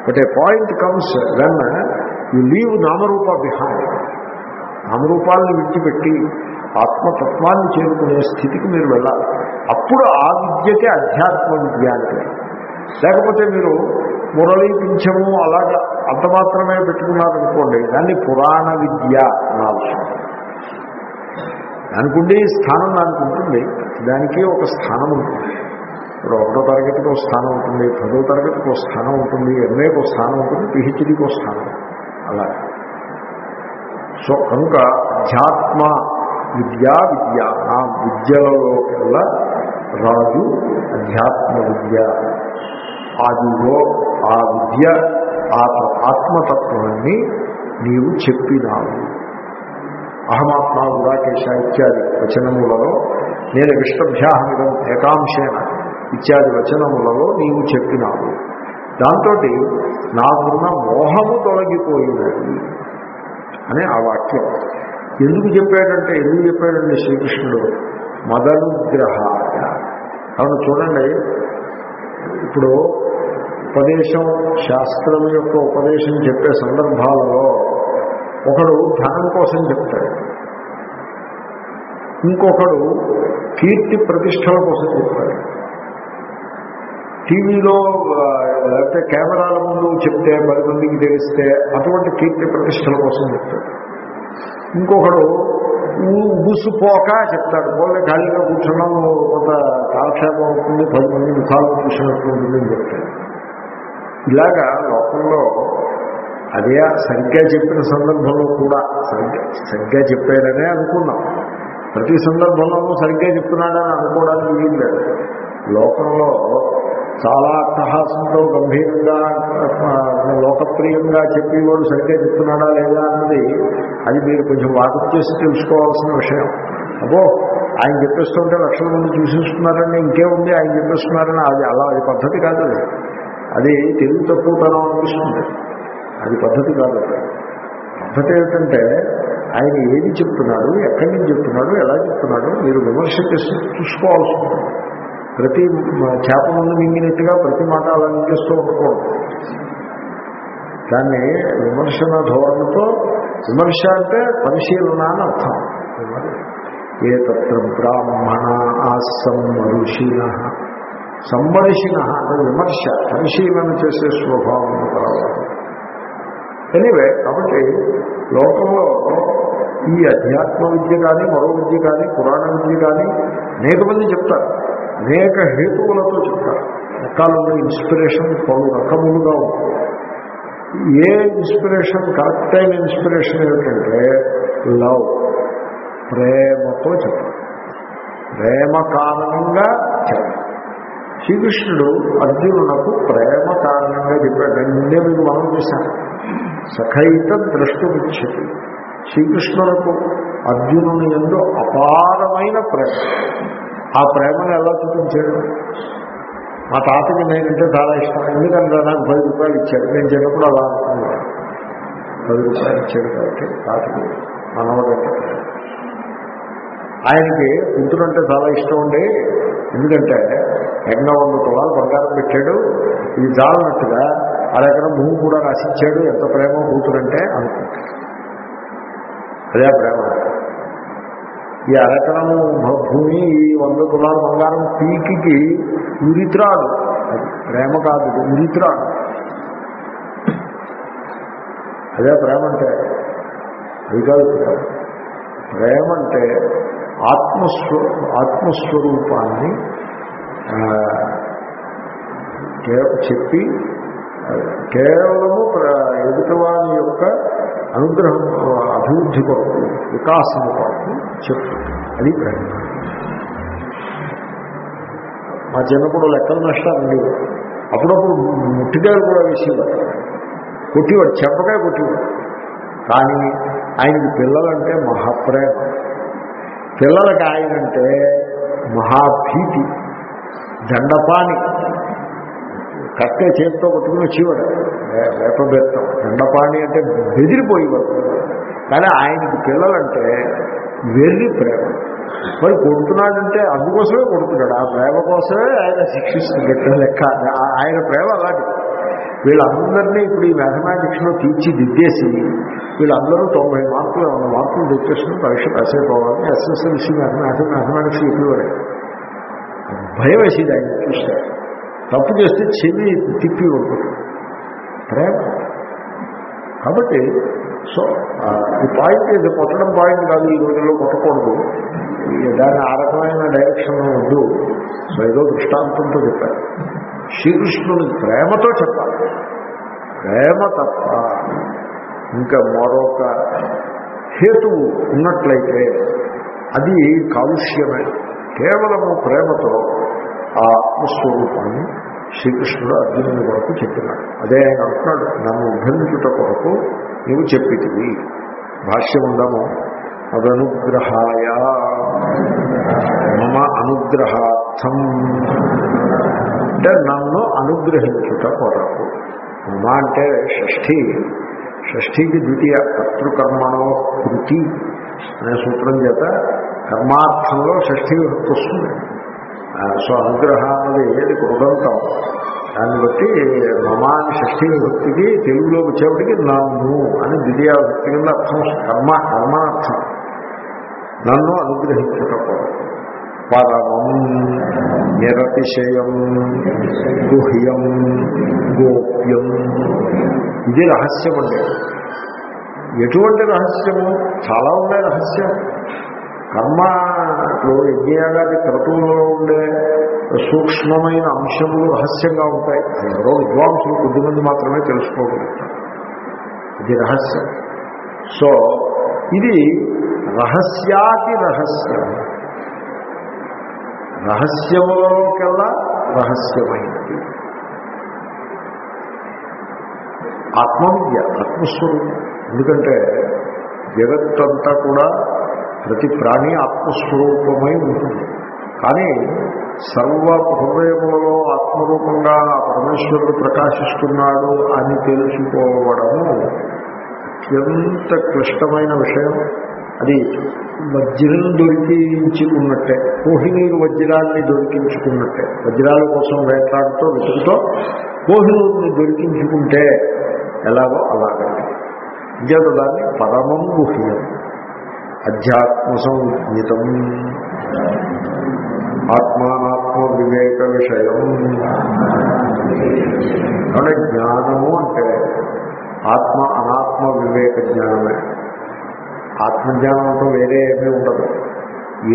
but a point comes when you leave నామరూప బిహైండ్ నామరూపాలను విడిచిపెట్టి ఆత్మతత్వాన్ని చేరుకునే స్థితికి మీరు వెళ్ళాలి. అప్పుడు ఆ విద్యకే అధ్యాత్మ విద్య అంటే. లేకపోతే మీరు మురళి పింఛము అలాగా అంత మాత్రమే పెట్టుకున్నారనుకోండి దాన్ని పురాణ విద్య అనాల్సి దానికి ఉండే స్థానం దానికి ఉంటుంది. దానికి ఒక స్థానం ఉంటుంది. ఇప్పుడు ఒకటో తరగతికి ఒక స్థానం ఉంటుంది పదో తరగతికి ఒక స్థానం ఉంటుంది ఎంఏకి ఒక స్థానం ఉంటుంది పిహెచ్డికి ఒక స్థానం అలా. సో కనుక అధ్యాత్మ విద్యా విద్య ఆ విద్యలలో కల్లా రాజు అధ్యాత్మ విద్య. ఆదిలో ఆ విద్య ఆ ఆత్మతత్వాన్ని నీవు చెప్పినావు. అహమాత్మ గుడాకేశ ఇత్యాది వచనములలో నేను విష్టభ్యాహమిదం ఏకాంశేన ఇత్యాది వచనములలో నీవు చెప్పినావు. దాంతో నాకున్న మోహము తొలగిపోయినది అని ఆ వాక్యం. ఎందుకు చెప్పాడంటే ఎందుకు చెప్పాడంటే శ్రీకృష్ణుడు మదనుగ్రహాయ. అవును చూడండి. ఇప్పుడు ఉపదేశం శాస్త్రం యొక్క ఉపదేశం చెప్పే సందర్భాలలో ఒకడు ధనం కోసం చెప్తాడు. ఇంకొకడు కీర్తి ప్రతిష్టల కోసం చెప్పాడు టీవీలో లేకపోతే కెమెరాల ముందు చెప్తే పది మందికి తెలిస్తే అటువంటి కీర్తి ప్రతిష్టల కోసం చెప్తాడు. ఇంకొకడు ఊ- చెప్తాడు. పోలే ఖాళీగా కూర్చున్నాం కొంత కాలక్షేపం అవుతుంది పది మంది ముఖాలు చూసినట్టు ఉంటుంది అని చెప్తాడు. ఇలాగా లోకంలో అదే సరిగ్గా చెప్పిన సందర్భంలో కూడా సరిగ్గా సరిగ్గా చెప్పాడనే అనుకున్నాం. ప్రతి సందర్భంలోనూ సరిగ్గా చెప్తున్నాడని అనుకోవడానికి వీలు లేదు. లోకంలో చాలా అట్టహాసంతో గంభీరంగా లోకప్రియంగా చెప్పేవాడు సరిగ్గా చెప్తున్నాడా లేదా అన్నది అది మీరు కొంచెం వాకప్ చేసి తెలుసుకోవాల్సిన విషయం. అబ్బో ఆయన చెప్పేస్తుంటే లక్షల మంది చూసేస్తున్నారని ఇంకేముంది ఆయన చెప్పేస్తున్నారని అది అలా అది పద్ధతి కాదు అది. అది తెలుగు తక్కువతనం అనిపిస్తుంది. అది పద్ధతి కాదు పద్ధతి ఏమిటంటే ఆయన ఏది చెప్తున్నాడు ఎక్కడి నుంచి చెప్తున్నాడు ఎలా చెప్తున్నాడు మీరు విమర్శ చేసి చూసుకోవాల్సి ఉంటుంది. ప్రతి చేప ముందు మింగినట్టుగా ప్రతి మాట అలా మింగేస్తూ ఉండకూడదు. దాన్ని విమర్శన ధోరణితో విమర్శ అంటే పరిశీలన అని అర్థం. ఏ తత్ర బ్రాహ్మణ ఆసమ్మరుషిణ సంవర్షిణ అంటే విమర్శ పరిశీలన చేసే స్వభావం కావాలి ఎనీవే కాబట్టి లోకంలో ఈ అధ్యాత్మ విద్య కానీ మరో విద్య కానీ పురాణ విద్య కానీ అనేక మంది చెప్తారు. అనేక హేతువులతో చెప్తారు. రకాలుగా ఇన్స్పిరేషన్ పలు రకములుగా ఉంటుంది ఏ ఇన్స్పిరేషన్ కరెక్ట్ అయిన ఇన్స్పిరేషన్ ఏమిటంటే లవ్. ప్రేమతో చెప్పాలి ప్రేమ కారణంగా చెప్పాలి శ్రీకృష్ణుడు అర్జునునకు ప్రేమ కారణంగా చెప్పాడు. అన్నీ మీకు మనం చూశాను సఖైత ద్రష్టుమిచ్చతి శ్రీకృష్ణులకు అర్జునుని ఎందు అపారమైన ప్రేమ. ఆ ప్రేమను ఎలా చూపించాడు? మా తాతకి నేనంటే చాలా ఇష్టం. ఎందుకంటే నాకు పది రూపాయలు ఇచ్చాడు నేను చిన్నప్పుడు అలా అనుకున్నాను. పది రూపాయలు ఇచ్చాడు కాబట్టి తాతకి మనవడంటే ఆయనకి పుత్రుడంటే చాలా ఇష్టం ఉండి ఎందుకంటే ఎన్నో వంద తులాలు బంగారం పెట్టాడు. ఇది చాలన్నట్టుగా ఆ దగ్గర భూమి కూడా రాసిచ్చాడు. ఎంత ప్రేమ కూతురంటే అనుకుంటాడు అదే ప్రేమ. ఈ అరకరం భూమి ఈ వంద తులాల బంగారం పీకికి ఉరిత్రాడు అది ప్రేమ కాదు ఇది ఉరిత్రాడు అదే ప్రేమ అంటే. అది కాదు ప్రేమ. ప్రేమ అంటే ఆత్మస్వ ఆత్మస్వరూపాన్ని చెప్పి కేవలము ప్ర- యొక్క అనుగ్రహం అభివృద్ధి కొరకు వికాసం కొరకు చెప్పు అది ప్రయత్నం మా చిన్నప్పుడు లెక్కలు నష్టాలు లేదు అప్పుడప్పుడు ముట్టికాయలు కూడా వేసేవారు. కొట్టివాడు చెప్పకాయ కొట్టివాడు కానీ ఆయనకి పిల్లలంటే మహాప్రేమ. పిల్లలకి ఆయనంటే మహాభీతి దండపాని కట్టే చేతితో పట్టుకుని వచ్చేవాడు వేపబెత్తం ఎండపాణి అంటే బెదిరిపోయేవాడు. కానీ ఆయనకి పిల్లలంటే వెర్రి ప్రేమ. మరి కొడుతున్నాడంటే అందుకోసమే కొడుతున్నాడు. ఆ ప్రేమ కోసమే ఆయన శిక్షిస్తున్నట్టు లెక్క. ఆయన ప్రేమ అలాంటి. వీళ్ళందరినీ ఇప్పుడు ఈ మ్యాథమెటిక్స్లో తీర్చిదిద్దేసి వీళ్ళందరూ తొంభై మార్కులు వంద మార్కులు తెచ్చేసుకుని పరీక్ష రాసేపోవాలని ఎస్ఎస్ఎల్సీ మ్యాథమెటిక్స్ మ్యాథమెటిక్స్ ఇప్పుడు భయం వేసేది ఆయన చూస్తే. తప్పు చేస్తే చెవి తిప్పి ఉంటుంది. ప్రేమ. కాబట్టి సో ఈ పాయింట్ ఇది కొట్టడం పాయింట్ కాదు ఈ రోజుల్లో కొట్టకూడదు. దాని ఆ రకమైన డైరెక్షన్ వద్దు సో ఏదో దృష్టాంతంతో చెప్పారు శ్రీకృష్ణుని ప్రేమతో చెప్పాలి ప్రేమ తప్ప ఇంకా మరొక హేతువు ఉన్నట్లయితే అది కాలుష్యమే. కేవలము ప్రేమతో ఆ ఆత్మస్వరూపాన్ని శ్రీకృష్ణుడు అర్జునుని కొరకు చెప్పినాడు. అదే ఆయన అంటున్నాడు నన్ను ఉద్ధరించుట కొరకు నీవు చెప్పితివి. భాష్యం ఉందాము అదనుగ్రహాయ మమ అనుగ్రహార్థం. అంటే నన్ను అనుగ్రహించుట కొరకు. మమ అంటే షష్ఠీ. షష్ఠీకి ద్వితీయ కర్తృకర్మణో కృతి అనే సూత్రం చేత కర్మార్థంలో షష్ఠీ వస్తుంది. సో అనుగ్రహ అన్నది ఏది కృదంతం దాన్ని బట్టి మమాని షష్ఠి విభక్తికి తెలుగులో వచ్చేప్పటికి నన్ను అని ద్వితీయ భక్తి కింద అర్థం కర్మ కర్మార్థం నన్ను అనుగ్రహించుట పరమం నిరతిశయం గుహ్యం గోప్యం. ఇది రహస్యం అండి ఎటువంటి రహస్యము? చాలా ఉన్నాయి రహస్యం కర్మలో యజ్ఞయాగాది క్రతువులలో ఉండే సూక్ష్మమైన అంశములు రహస్యంగా ఉంటాయి. ఎవరో విద్వాంసులు కొద్దిమంది మాత్రమే తెలుసుకోగలుగుతారు ఇది రహస్యం. సో ఇది రహస్యాతి రహస్యం. రహస్యములలోకెల్లా రహస్యమైనది. ఆత్మవిద్య ఆత్మస్వరూపం. ఎందుకంటే జగత్తంతా కూడా ప్రతి ప్రాణి ఆత్మస్వరూపమై ఉంటుంది. కానీ సర్వ హృదయములలో ఆత్మరూపంగా పరమేశ్వరుడు ప్రకాశిస్తున్నాడు అని తెలుసుకోవడము అత్యంత క్లిష్టమైన విషయం. అది వజ్రం దొరికించుకున్నట్టే కోహినూరు వజ్రాన్ని దొరికించుకున్నట్టే. వజ్రాల కోసం వేట్లాడుతూ వెతుకుతో కోహినూరుని దొరికించుకుంటే ఎలాగో అలాగే. ఇంకేత దాన్ని పరమం గుహ్యం. అధ్యాత్మ సంజ్ఞితం ఆత్మానాత్మ వివేక విషయం కాబట్టి జ్ఞానము అంటే ఆత్మ అనాత్మ వివేక జ్ఞానమే ఆత్మజ్ఞానంతో వేరే ఏమీ ఉండదు.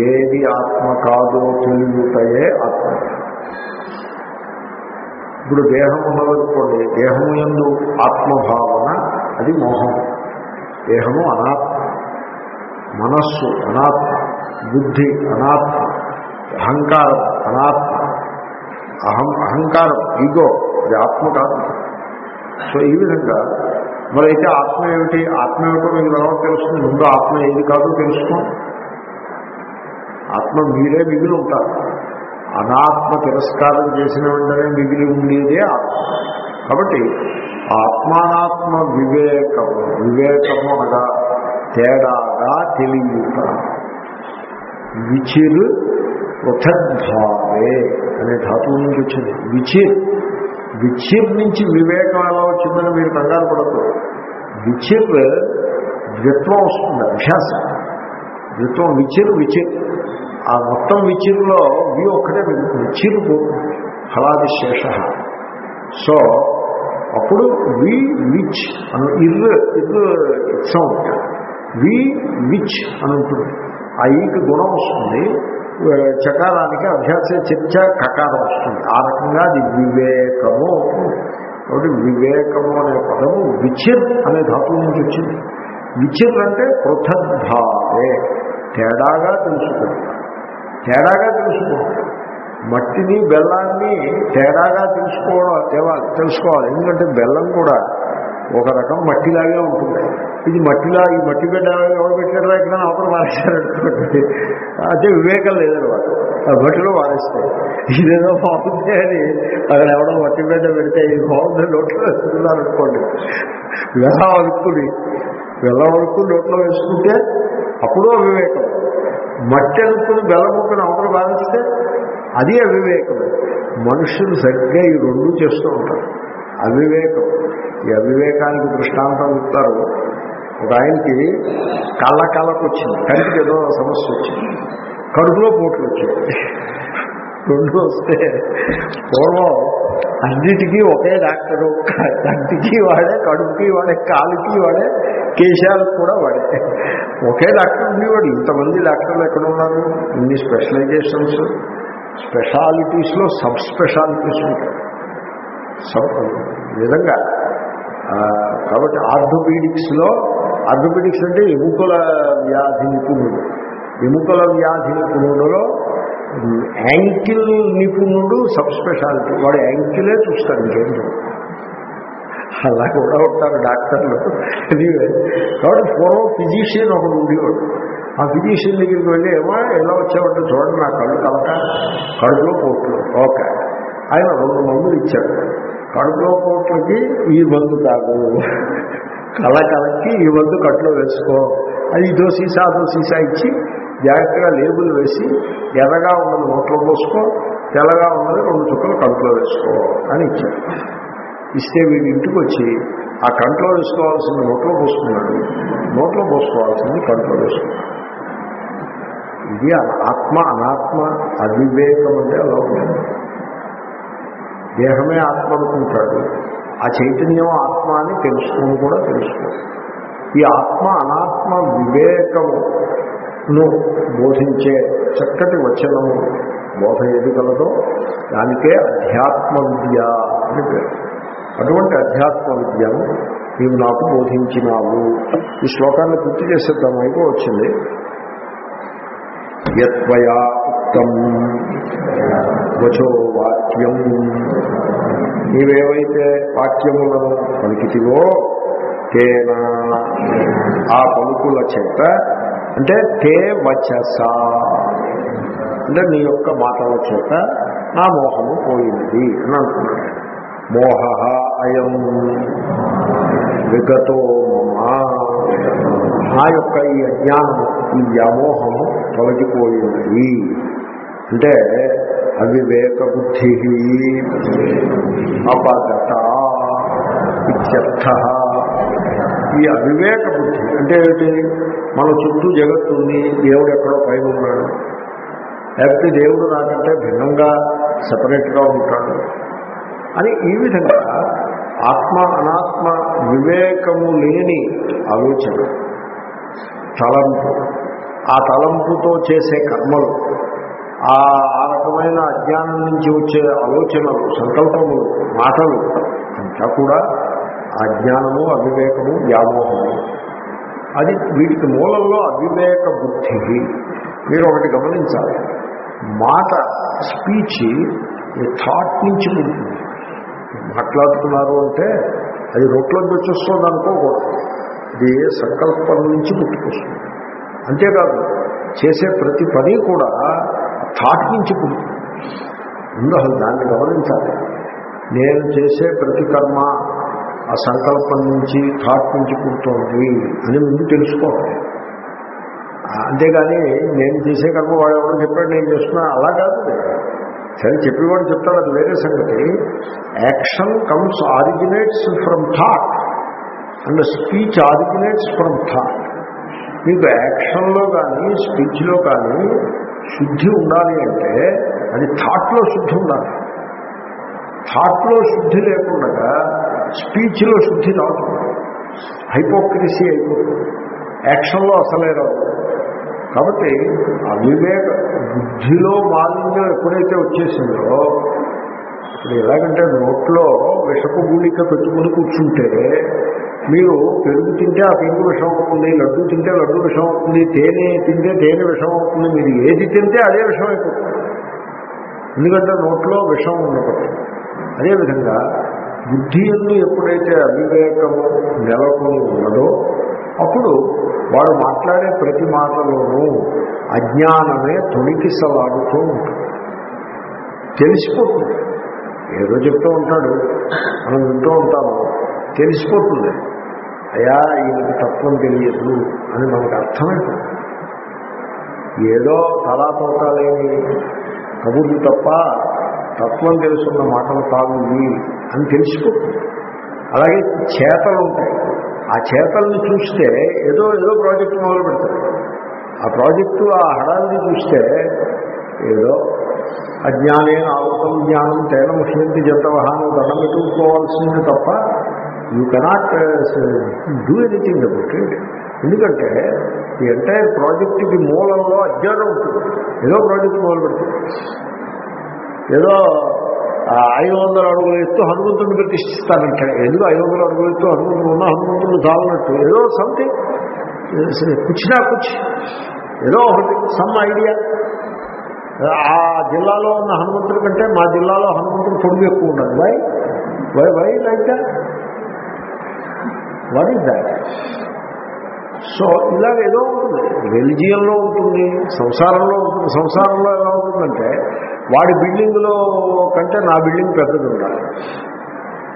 ఏది ఆత్మ కాదో తెలియటయే ఆత్మ. ఇప్పుడు దేహం ఉన్నదనుకోండి దేహము ఎందు ఆత్మభావన అది మోహం. దేహము అనాత్మ మనస్సు అనాత్మ బుద్ధి అనాత్మ అహంకారం అనాత్మ అహం అహంకారం ఈగో అది ఆత్మ కాదు సో ఈ విధంగా మరి అయితే ఆత్మ ఏమిటి? ఆత్మ ఏమిటో మీకు తర్వాత తెలుస్తుంది. ముందు ఆత్మ ఏది కాదో తెలుసుకో. ఆత్మ మీరే మిగిలి ఉంటారు. అనాత్మ తిరస్కారం చేసిన వెంటనే మిగిలి ఉండేదే ఆత్మ. కాబట్టి ఆత్మానాత్మ వివేకము వివేకము అనగా తేడాగా తెలియట విచిర్ పృథద్భావే అనే ధాతువు నుంచి వచ్చింది. విచిర్ విచిర్ నుంచి వివేకం ఎలా వచ్చిందని మీరు కంగారు పడద్దు. విచిర్ ద్విత్వం వస్తుంది అభ్యాసం. ద్విత్వం విచిర్ విచిర్. ఆ మొత్తం విచిర్లో వి ఒక్కటే విచిర్ హలాది ఫలాది శేష సో అప్పుడు వి విచ్ అను ఇర్రు ఇట్స్ అవుతుంది. వి విచ్ అని ఉంటుంది ఆ ఈకి గుణం వస్తుంది. చకారానికి అభ్యాస చర్చ కకారం వస్తుంది. ఆ రకంగా అది వివేకము. అవుతుంది కాబట్టి వివేకము అనే పదము విచిర్ అనే ధాతువు నుంచి వచ్చింది. విచిర్ అంటే పృథద్భావే. తేడాగా తెలుసుకుంటాం. తేడాగా తెలుసుకోవాలి మట్టిని బెల్లాన్ని తేడాగా తెలుసుకోవడం తేవాలి తెలుసుకోవాలి. ఎందుకంటే బెల్లం కూడా ఒక రకం మట్టిలాగే ఉంటుంది. ఇది మట్టిలా ఈ మట్టి బిడ్డ ఎవరు పెట్టారా ఇక్కడ అవతల వారేశారనుకోండి అదే వివేకం లేదనమాట. ఆ మట్టిలో వారేస్తాయి ఇదేదో బాగుంది అని అక్కడ ఎవడో మట్టి బిడ్డ పెడితే ఇది బాగుంది నోట్లో వేసుకున్నారనుకోండి వెల్లం అనుకుని వెల్లం అనుకుని నోట్లో వేసుకుంటే అప్పుడు వివేకం. మట్టి అనుకుని బెల్లముక్కని అవతల వారిస్తే అది అవివేకం. మనుషులు సరిగ్గా ఈ రెండు చేస్తూ ఉంటారు. అవివేకం. ఈ అవివేకానికి దృష్టాంతం ఇస్తారు. ఒక ఆయనకి కళ్ళ కళ్ళకు వచ్చింది. కంటికి ఏదో సమస్య వచ్చింది. కడుపులో పోట్లు వచ్చాయి. రెండు వస్తే పూర్వం అన్నిటికీ ఒకే డాక్టరు కంటికి వాడే కడుపుకి వాడే కాలుకి వాడే కేశాలకు కూడా వాడే. ఒకే డాక్టర్ ఉండేవాడు. ఇంతమంది డాక్టర్లు ఎక్కడ ఉన్నారు? ఇన్ని స్పెషలైజేషన్స్ స్పెషాలిటీస్లో సబ్ స్పెషాలిటీస్ ఉంటాయి. సబ్ విధంగా కాబట్టి ఆర్థోపీడిక్స్లో ఆర్థోపెడిక్స్ అంటే ఎముకల వ్యాధి నిపుణుడు. ఎముకల వ్యాధి నిపుణుడులో యాంకిల్ నిపుణుడు సబ్ స్పెషాలిటీ. వాడు యాంకిలే చూస్తాడు ఇంకేం అలా కూడా ఉంటారు డాక్టర్లు. కాబట్టి పూర్వం ఫిజిషియన్ ఒకడు ఉండేవాడు. ఆ ఫిజిషియన్ దగ్గరికి వెళ్ళి ఏమో ఎలా వచ్చావంటే చూడండి నా కళ్ళు కలక కడుపులో పోట్లు. ఓకే. ఆయన రెండు మందులు ఇచ్చాడు. కడుపులో పోట్లకి ఈ మందు కాదు కళ కలకి ఈ వద్దు కట్లో వేసుకో. అది ఇదో సీసా అదో సీసా ఇచ్చి జాగ్రత్తగా లేబుల్ వేసి ఎర్రగా ఉన్నది నోట్లో పోసుకో తెల్లగా ఉన్నది రెండు చుక్కలు కంట్లో వేసుకో అని ఇచ్చాడు. ఇస్తే వీడి ఇంటికి వచ్చి ఆ కంట్లో వేసుకోవాల్సింది నోట్లో పోసుకున్నాడు. నోట్లో పోసుకోవాల్సింది కంట్లో వేసుకున్నాడు. ఇది ఆత్మ అనాత్మ అవివేకం అంటే అలా ఉంటుంది. దేహమే ఆత్మ అనుకుంటాడు. ఆ చైతన్యం ఆత్మ అని తెలుసుకుని కూడా తెలుసుకో. ఈ ఆత్మ అనాత్మ వివేకమును బోధించే చక్కటి వచనము బోధ ఏది కలదో దానికే అధ్యాత్మ విద్య అని పేరు. అటువంటి అధ్యాత్మ విద్యను నీవు నాకు బోధించినావు. ఈ శ్లోకాన్ని పూర్తి చేసేద్దాం అయితే వచ్చింది. యత్వయా ఉక్తం వచో వాక్యం నీవేవైతే వాక్యములను పలికితివో తేనా? ఆ పలుకుల చేత అంటే తే వచస. అంటే నీ యొక్క మాటల చేత నా మోహము పోయింది అని అంటున్నాడు. మోహ అయం విగతో మమ. నా యొక్క ఈ అజ్ఞానము ఈ వ్యామోహము తొలగిపోయింది అంటే అవివేక బుద్ధి అపగత ఇత్యర్థ. ఈ అవివేక బుద్ధి అంటే ఏమిటి? మన చుట్టూ జగత్తుంది దేవుడు ఎక్కడో పైన ఉన్నాడు. లేకపోతే దేవుడు నాకంటే భిన్నంగా సపరేట్గా ఉంటాడు. అని ఈ విధంగా ఆత్మ అనాత్మ వివేకము లేని ఆలోచన. తలంపు. ఆ తలంపుతో చేసే కర్మలు. ఆ రకమైన అజ్ఞానం నుంచి వచ్చే ఆలోచనలు సంకల్పములు మాటలు అంతా కూడా అజ్ఞానము అవివేకము వ్యామోహము. అది వీటికి మూలంలో అవివేక బుద్ధి. మీరు ఒకటి గమనించాలి. మాట స్పీచ్ థాట్ నుంచి పుడుతుంది. మాట్లాడుతున్నారు అంటే అది రోట్లోకి వచ్చేస్తుంది అనుకోకూడదు. ఇది సంకల్పం నుంచి పుట్టుకొస్తుంది. అంతేకాదు చేసే ప్రతి పని కూడా థాట్ నుంచి పుడుతుంది ముందు అసలు దాన్ని గమనించాలి. నేను చేసే ప్రతి కర్మ ఆ సంకల్పం నుంచి థాట్ నుంచి పుడుతోంది అని ముందు తెలుసుకోవాలి. అంతేగాని నేను చేసే కర్మ వాడు ఎవరు చెప్పాడు నేను చేస్తున్నా అలా కాదు. సరే చెప్పేవాడు చెప్తాడు అది వేరే సంగతి. Action comes originates from thought and speech originates from thought మీకు యాక్షన్లో కానీ స్పీచ్లో కానీ శుద్ధి ఉండాలి అంటే అది థాట్లో శుద్ధి ఉండాలి. థాట్లో శుద్ధి లేకుండా స్పీచ్లో శుద్ధి రాదు. హైపోక్రసీ అయిపోతుంది. యాక్షన్లో అసలే రాదు. కాబట్టి అవివేక బుద్ధిలో మాలిన్యం ఎప్పుడైతే వచ్చేసిందో ఇప్పుడు ఎలాగంటే నోట్లో విషపు గుళిక పెట్టుకుని కూర్చుంటే మీరు పెరుగు తింటే ఆ పెరుగు విషం అవుతుంది లడ్డు తింటే లడ్డు విషం అవుతుంది తేనె తింటే తేనె విషం అవుతుంది మీరు ఏది తింటే అదే విషం అయిపోతుంది. ఎందుకంటే నోట్లో విషం ఉండకూడదు అదేవిధంగా బుద్ధి ఎందు ఎప్పుడైతే అవివేకము నెలకొని ఉన్నదో అప్పుడు వాడు మాట్లాడే ప్రతి మాటలోనూ అజ్ఞానమే తొణికిసలాడుతూ ఉంటుంది. తెలిసిపోతుంది. ఏదో చెప్తూ ఉంటాడు. మనం వింటూ ఉంటాము. తెలిసిపోతుంది. అయా ఈయనకి తత్వం తెలియదు అని మనకు అర్థమైపోతుంది. ఏదో తలా తోకాలేని కబుర్లు తప్ప తత్వం తెలుసున్న మాటలు కాదు అని తెలిసిపోతుంది. అలాగే చేతలు ఉంటాయి. ఆ చేతల్ని చూస్తే ఏదో ఏదో ప్రాజెక్టు మొదలు పెడతారు ఆ ప్రాజెక్టు ఆ హడాన్ని చూస్తే ఏదో అజ్ఞానే ఆవృతం జ్ఞానం తేన ముఖ్యంతి జంతవహాను దండం పెట్టుకోవాల్సింది తప్ప you cannot do anything about it ఎందుకంటే ఈ ఎంటైర్ ప్రాజెక్టుకి మూలంలో అజ్ఞానం ఉంటుంది. ఏదో ప్రాజెక్ట్ మొదలు పెడుతుంది ఏదో ఐదు వందల అడుగులు ఎత్తు హనుమంతుడిని ప్రతిష్ఠిస్తానంటే ఎందుకు ఐదు వందల అడుగులు ఎత్తు హనుమంతుడు ఉన్న హనుమంతుడు చాలన్నట్టు ఏదో సంథింగ్ కుచ్చినా కుచ్చి ఏదో ఒకటి సమ్ ఐడియా ఆ జిల్లాలో ఉన్న హనుమంతుడి కంటే మా జిల్లాలో హనుమంతుడు పొడుగు ఎక్కువ ఉండదు why why why like that what is that so ఇలాగ ఏదో ఉంటుంది. రెలిజియన్లో ఉంటుంది సంసారంలో ఉంటుంది. సంసారంలో ఎలా ఉంటుందంటే వాడి బిల్డింగ్లో కంటే నా బిల్డింగ్ పెద్దది ఉండాలి.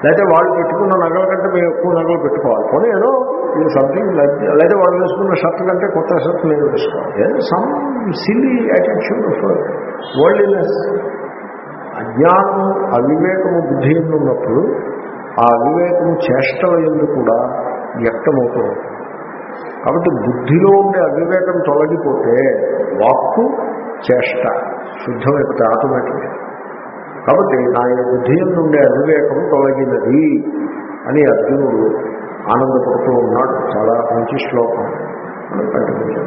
లేకపోతే వాళ్ళు పెట్టుకున్న నగల కంటే మేము ఎక్కువ నగలు పెట్టుకోవాలి. పోనీ ఏదో ఇది సంథింగ్ లేదా వాళ్ళు వేసుకున్న షర్ట్ కంటే కొత్త షర్ట్ నేను వేసుకోవాలి. ఏదో some silly attitude of worldliness అజ్ఞానము అవివేకము బుద్ధి ఉన్నప్పుడు ఆ అవివేకము చేష్టల ఎందు కూడా వ్యక్తమవుతూ ఉంటుంది. కాబట్టి బుద్ధిలో ఉండే అవివేకం తొలగిపోతే వాక్కు చేష్ట శుద్ధమైపోతే ఆటోమేటిక్గా. కాబట్టి నా బుద్ధి నుండే అవివేకం తొలగినది అని అర్జునుడు ఆనందపడుతూ ఉన్నాడు. చాలా మంచి శ్లోకం. మనం కంటిన్యూ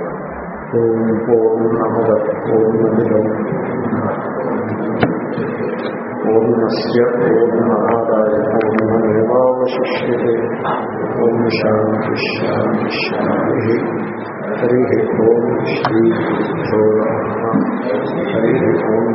ఓం పూర్ణమద పూర్ణమిదం పూర్ణస్య పూర్ణమాదాయ ఓం శాంతి శాంతి శాంతి. हरिः ओम् श्री गुरुभ्यो हरिः ओम्